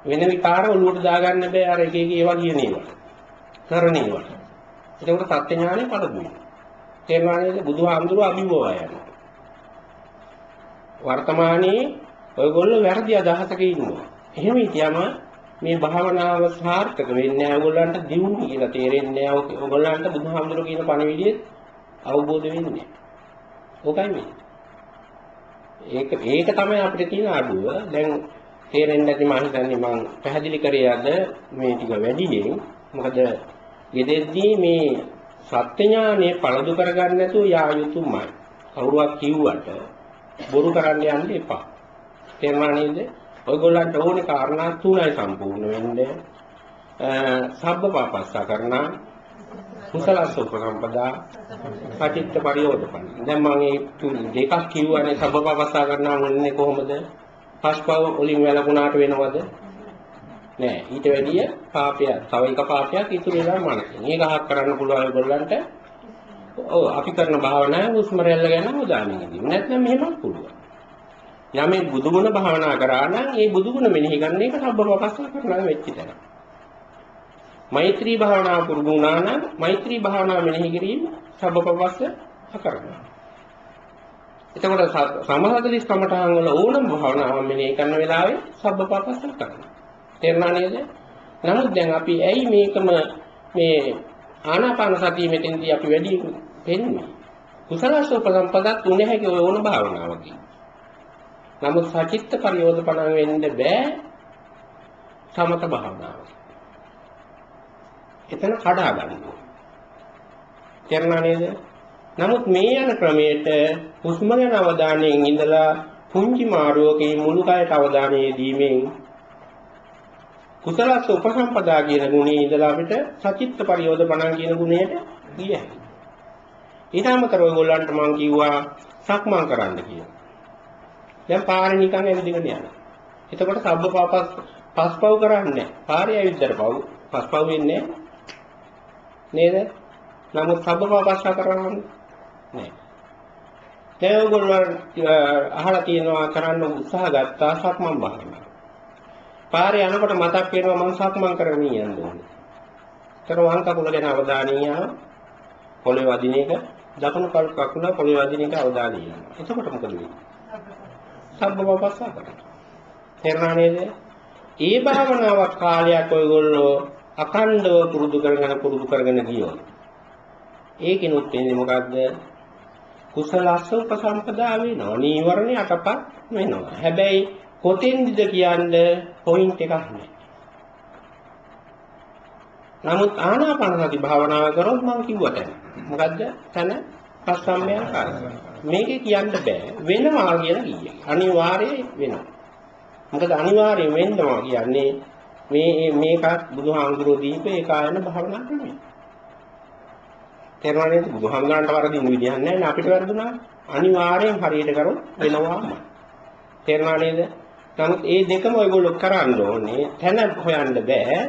වෙන විකාර ඔලුවට දාගන්න බෑ අර එක එක ඒවා කියන ඒවා. කරන ඒවා. ඒකට සත්‍ය ඥානය පළදු වෙනවා. තේරුණා නේද? බුදුහාමුදුරුවෝ අභිභවා යනවා. වර්තමානයේ ඔයගොල්ලෝ වැරදි අදහසක ඉන්නවා. එහෙම හිටියම මේ භාවනාව සාර්ථක වෙන්නේ නැහැ. ඔයගොල්ලන්ට දියුණු කියලා තේරෙන්නේ නැහැ. ඔයගොල්ලන්ට බුදුහාමුදුරුවෝ කියන පණිවිඩය අවබෝධ වෙන්නේ නැහැ. ඕකයි මේ. ඒක ඒක තමයි අපිට තියෙන අඩුව. දැන් තේරෙන්නේ නැති මම හිතන්නේ මම පැහැදිලි කරේ අද මේ ටික වැඩියෙන්. මොකද යෙදෙද්දී මේ සත්‍ය ඥානෙ පළදු කරගන්න නැතුව යා යුතුමයි. කවුරුවක් කිව්වට බොරු කරන්න යන්න එපා. තේරුණා නේද? ඔයගොල්ලන්ට ඕනේ කාරණා තුනයි සම්පූර්ණ වෙන්නේ. සබ්බපාපස්සා කරනා කුසලස්ස උපසම්පදා පටිච්ච පරියෝධපන. දැන් මම මේ දෙකක් කිව්වනේ සබ්බපාපස්සා කරනා මොන්නේ කොහොමද? පස්පව වලින් වැළකුණාට වෙනවද? නෑ ඊට වැඩිය පාපයක් තව එක පාපයක් ඉතුරු වෙලා මනසේ. මේක හක් කරන්න පුළුවන් ඒගොල්ලන්ට. ඔව් අපි කරන භාවනාවේ හුස්ම රැල්ල ගැන අවධානය යොමු. නැත්නම් මෙහෙමත් පුළුවන්. යමේ බුදුගුණ භාවනා කරා නම් ඒ බුදුගුණ මෙනෙහි කරන එක සබ්බපපස්ස කරනවා වෙච්ච තැන. මෛත්‍රී භාවනාව පුරුදු වුණා නම් මෛත්‍රී භාවනාව මෙනෙහි කිරීම සබ්බපපස්ස කරනවා. එතකොට සමහතලිස් කමඨාන් වල ඕනම භාවනාවක් මෙනෙහි කරන වෙලාවේ සබ්බපපස්ස කරනවා. තේරුණා නේද? නමුත් දැන් අපි ඇයි මේකම මේ ආනාපාන සතිය මෙතෙන්දී අපි වැඩි වෙන්නේ? කුසලස උපසම්පදත් උනේ හැකි ඔය ඕන භාවනාවකින්. නමුත් සචිත්ත පරියෝධපණ වෙන්න බෑ සමත භාවනාව. එතන කඩා ගන්නවා. තේරුණා නේද? නමුත් මේ යන ක්‍රමයට හුස්ම ගැන අවධානයෙන් ඉඳලා පුංචි මාරුවකේ මුළු කයට අවධානය දීමෙන් කුසලස්ස උපසම්පදා කියන ගුණයේ ඉඳලා අපිට සචිත්ත පරියෝධපණං කියන ගුණයට ගිය හැකියි. ඊට අමතරව ඔයගොල්ලන්ට මම කිව්වා සක්මන් කරන්න කියලා. දැන් පාරේ නිකන් ඇවිදගෙන යනවා. එතකොට සබ්බපාපස් පස්පව් කරන්නේ පාරේ ඇවිද්දට පව් පස්පව් වෙන්නේ නේද? නමුත් සබ්බපාපස්ස කරන්නේ නෑ. දැන් ඔයගොල්ලෝ අහලා තියෙනවා කරන්න උත්සාහ ගත්තා සක්මන් භාවනාව. පාරේ යනකොට මතක් වෙනවා මම සක්මන් කරගෙන යන්න ඕනේ. ඒතර වම් කකුල ගැන අවධානය යනවා. පොළවේ වදින එක දකුණු කකුල පොළවේ වදින එක අවධානය යනවා. එතකොට මොකද වෙන්නේ? සබ්බවපස්සා කරනවා. තේරුණා නේද? ඒ භාවනාවක් කාලයක් ඔයගොල්ලෝ අකණ්ඩව පුරුදු කරගෙන පුරුදු කරගෙන ගියොත් ඒකිනුත් වෙන්නේ මොකද්ද? කුසලස්ස උපසම්පදා වෙනවා. නීවරණ යටපත් වෙනවා. හැබැයි කොතෙන්ද කියන්නේ පොයින්ට් එකක් නෑ. නමුත් ආනාපාන සති භාවනාව කරොත් මම කිව්වට මොකද්ද? තන පස්සම්බයන් කාර්ය. මේකේ කියන්න බෑ. වෙනවා කියලා කියේ. අනිවාර්යයෙන් වෙනවා. මොකද අනිවාර්යයෙන් වෙන්නවා කියන්නේ මේ මේකත් බුදුහාමුදුරුවෝ දීපේ ඒකායන භාවනා ක්‍රමය. තේරුණා නේද? බුදුහාමුදුරන්ට වරදින්න විදිහක් නැහැ නේ අපිට වැරදුනා. අනිවාර්යෙන් හරියට කරොත් වෙනවාම. තේරුණා නේද? නමුත් මේ දෙකම ඔයගොල්ලෝ කරන්න ඕනේ. තැන හොයන්න බෑ.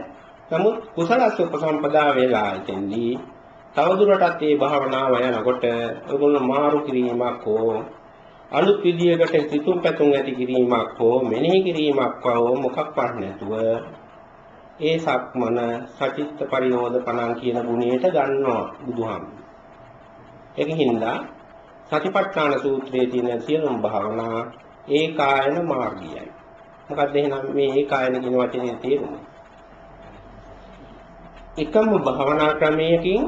නමුත් කුසලස් උපසම්පදා වේලා ඉතින්දී තවදුරටත් මේ භාවනාව යනකොට ඔයගොල්ලෝ මාරු කිරීමක් හෝ අලුත් විදියකට සිතුම් පැතුම් ඇති කිරීමක් හෝ මෙනෙහි කිරීමක් හෝ මොකක්වත් නැතුව ඒ සක්මන සචිත්ත පරිනෝදපණං කියන ගුණයට ගන්නවා බුදුහාමුදුරුවෝ. ඒකින්ද සතිපට්ඨාන සූත්‍රයේ තියෙන සියලුම භාවනා ඒකායන මාර්ගයයි. මොකක්ද එහෙනම් මේ ඒකායන කියන වචනේ තේරුම? එකම භාවනා ක්‍රමයකින්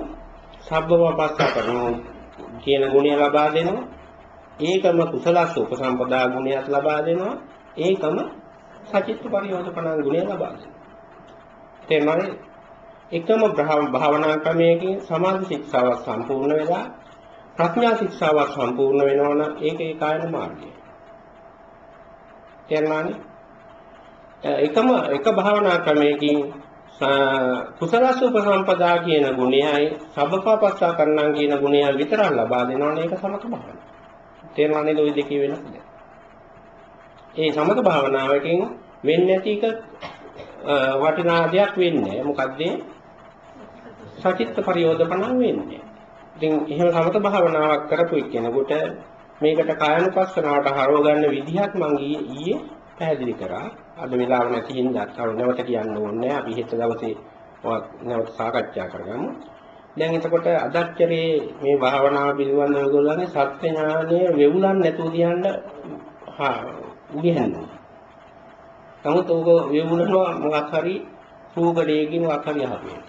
සබ්බවපස්සා කරනෝ කියන ගුණය ලබා දෙනවා. ඒකම කුසලස්ස උපසම්පදා ගුණයක් ලබා දෙනවා. ඒකම සචිත්ත පරියෝධපණ ගුණය ලබා දෙනවා. තේරුණාද? එකම භාවනා ක්‍රමයකින් සමාධි ශික්ෂාව සම්පූර්ණ වෙලා ප්‍රඥා ශික්ෂාව සම්පූර්ණ වෙනවනම් ඒක ඒකායන මාර්ගය. තේරුණානේ? එකම එක භාවනා ක්‍රමයකින් කුසලස් උපසම්පදා කියන ගුණයයි සබ්බපාපස්සා කරණම් කියන ගුණය විතරක් ලබා දෙනවනේ ඒක සමත භාවනාව. තේරුණා නේද ওই දෙකේ වෙනස? ඒ සමත භාවනාවකින් වෙන්නේ නැති එක වටිනා දෙයක් වෙන්නේ මොකද්ද? සචිත්ත පරියෝධපණම් වෙන්නේ. ඉතින් එහෙම සමත භාවනාවක් කරපු එක්කෙනෙකුට මේකට කායනුපස්සනාවට හරව ගන්න විදිහක් මම ඊයේ පැහැදිලි කරා. අද වෙලාව නැති හින්දා තව නැවත කියන්න ඕනේ අපි හෙට දවසේ නැවත සාකච්ඡා කරගමු. දැන් එතකොට අදච්චරේ මේ භාවනාව පිළිබඳව ඔයගොල්ලන්ගේ සත්‍ය ඥානය වෙවුලන් නැතුව කියන්න හා උගහනවා. නමුත් ඕක වෙවුලනවා මොකක් හරි රූකඩේකින් මොකක් හරි අහපේ.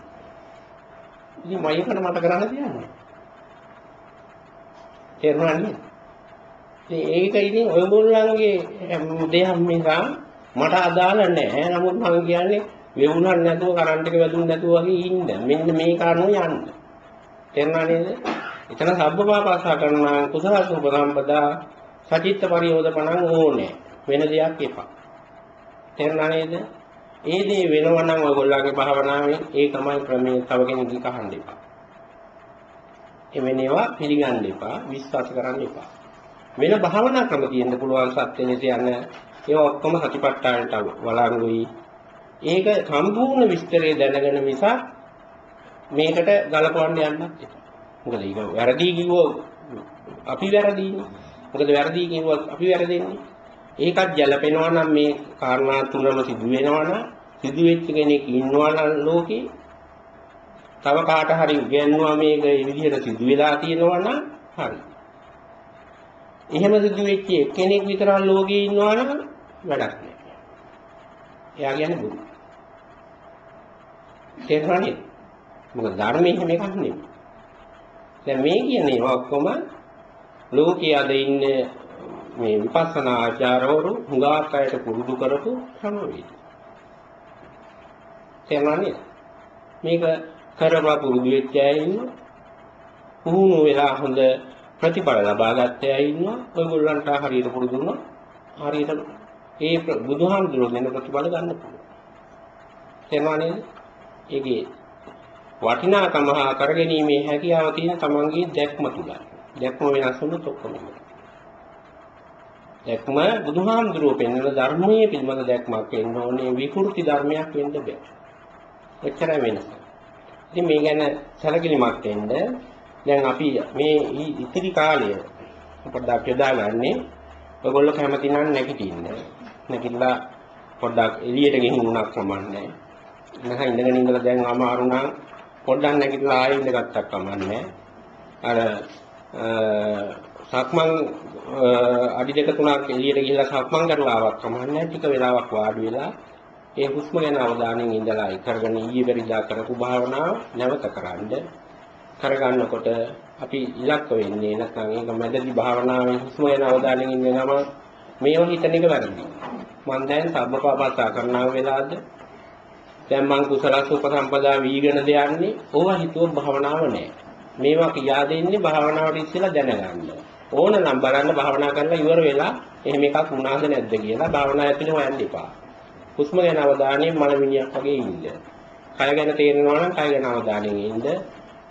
ඉතින් මයිකට මට කරන්න තියන්නේ. තේරුණා නේද? ඉතින් ඒක ඉතින් ඔයගොල්ලන්ගේ දෙයක් නිසා මට අදාළ නැහැ. නමුත් මම කියන්නේ වෙවුනක් නැතුව කරන්ට් එක වැදුන්නේ නැතුව වගේ ඉන්න. මෙන්න මේ කාරණේ යන්න. තේරුණා නේද? එතන සබ්බපාපසා කරනවා කුසල සුපසම්පදා සචිත්ත පරියෝධපණං ඕනේ. වෙන දෙයක් එපා. තේරුණා නේද? ඒ දේ වෙනවා නම් ඔයගොල්ලන්ගේ භාවනාවෙන් ඒ තමයි ක්‍රමයේ තව කෙනෙක්ගේ කහන්න එපා. එමෙන්නේවා පිළිගන්න එපා, විශ්වාස කරන්න එපා. වෙන භාවනා ක්‍රම තියෙන්න පුළුවන් සත්‍යෙනෙට යන ඒවා ඔක්කොම සතිපට්ඨානට වළංගුයි. ඒක සම්පූර්ණ විස්තරය දැනගෙන මිසක් මේකට ගලපවන්න යන්නත් එපා. මොකද ඒක වැරදි කිව්වොත් අපි වැරදීනේ. මොකද වැරදි කිව්වොත් අපි වැරදෙන්නේ. ඒකත් ගැලපෙනවා නම් මේ කාරණා තුනම සිදු වෙනවා නම් සිදු වෙච්ච කෙනෙක් ඉන්නවා නම් ලෝකේ තව කාට හරි උගන්වුවා මේක මේ විදිහට සිදු වෙලා තියෙනවා නම් හරි. එහෙම සිදු වෙච්ච කෙනෙක් විතරක් ලෝකේ ඉන්නවා නම් වැඩක් නෑ. එයා කියන්නේ බුදු. තේරුණානේ? මොකද ධර්මයේ එහෙම එකක් නෙමෙයි. දැන් මේ කියන්නේ ඔක්කොම ලෝකයේ අද ඉන්නේ මේ විපස්සනා ආචාරවරු හුඟක් අයට පුරුදු කරපු ක්‍රමවේද. තේරුණානේ? මේක කරපා පුරුදු වෙච්ච අය ඉන්නවා. පුහුණු වෙලා හොඳ ප්‍රතිඵල ලබා ගත්ත අය ඉන්නවා. ඔයගොල්ලන්ට හරියට පුරුදු වුණා. හරියට ඒ බුදුහාමුදුරුවෝ දෙන ප්‍රතිඵල ගන්න පුළුවන්. තේරුණානේ? ඒකේ වටිනාකම හා කරගැනීමේ හැකියාව තියෙන තමන්ගේ දැක්ම තුල. දැක්ම වෙනස් වුණොත් ඔක්කොම දැක්ම බුදුහාමුදුරුවෝ පෙන්වන ධර්මයේ පිළිබඳ දැක්මක් වෙන්න ඕනේ විකෘති ධර්මයක් වෙන්න බෑ. එච්චරයි වෙනස. ඉතින් මේ ගැන සැලකිලිමත් වෙන්න දැන් අපි මේ ඉතිරි කාලය පොඩ්ඩක් යොදාගන්නේ ඔයගොල්ලෝ කැමති නම් නැගිටින්න. නැගිටලා පොඩ්ඩක් එළියට ගිහින් උනක් කමන්නේ. නැහ ඉඳගෙන ඉඳලා දැන් අමාරු නම් පොඩ්ඩක් නැගිටලා ආයෙ ඉඳගත්තක් කමන්නේ. අර සක්මන් අඩි දෙක තුනක් එළියට ගිහිල්ලා සක්මන් කරලා ආවක් කමන්නේ ටික වෙලාවක් වාඩි වෙලා ඒ හුස්ම ගැන අවධානයෙන් ඉඳලා කරගෙන ඊයේ පෙරදා කරපු භාවනාව නැවත කරන්න. කරගන්නකොට අපි ඉලක්ක වෙන්නේ නැත්නම් ඒක මැදදී භාවනාවේ හුස්ම ගැන අවධානයෙන් ඉන්න ගම මේව හිතන එක වැරදි. මම දැන් සබ්බපාපස්සා කරනව වෙලාද දැන් මං කුසල සුපසම්පදා වීගෙන දෙයන්නේ ඕවා හිතුව භාවනාව නෑ. මේවා කියා දෙන්නේ භාවනාවට ඉස්සෙල්ලා දැනගන්න. ඕන නම් බලන්න භාවනා කරලා ඉවර වෙලා එහෙම එකක් වුණාද නැද්ද කියලා භාවනා ඇතුලේ හොයන්න එපා. හුස්ම ගැන අවධානයෙන් මනමිනියක් වගේ ඉන්න. කය ගැන තේරෙනවා නම් කය ගැන අවධානයෙන් ඉන්න.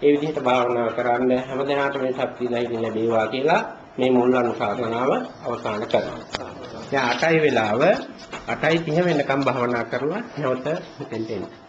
ඒ විදිහට භාවනා කරන්න හැමදෙනාටම මේ ශක්තිය ධෛර්යය ලැබේවා කියලා මේ මුල් අනුශාසනාව අවසන් කරනවා. දැන් 8යි වෙලාව 8යි 30 වෙනකම් භාවනා කරලා නැවත මෙතෙන්ට එන්න.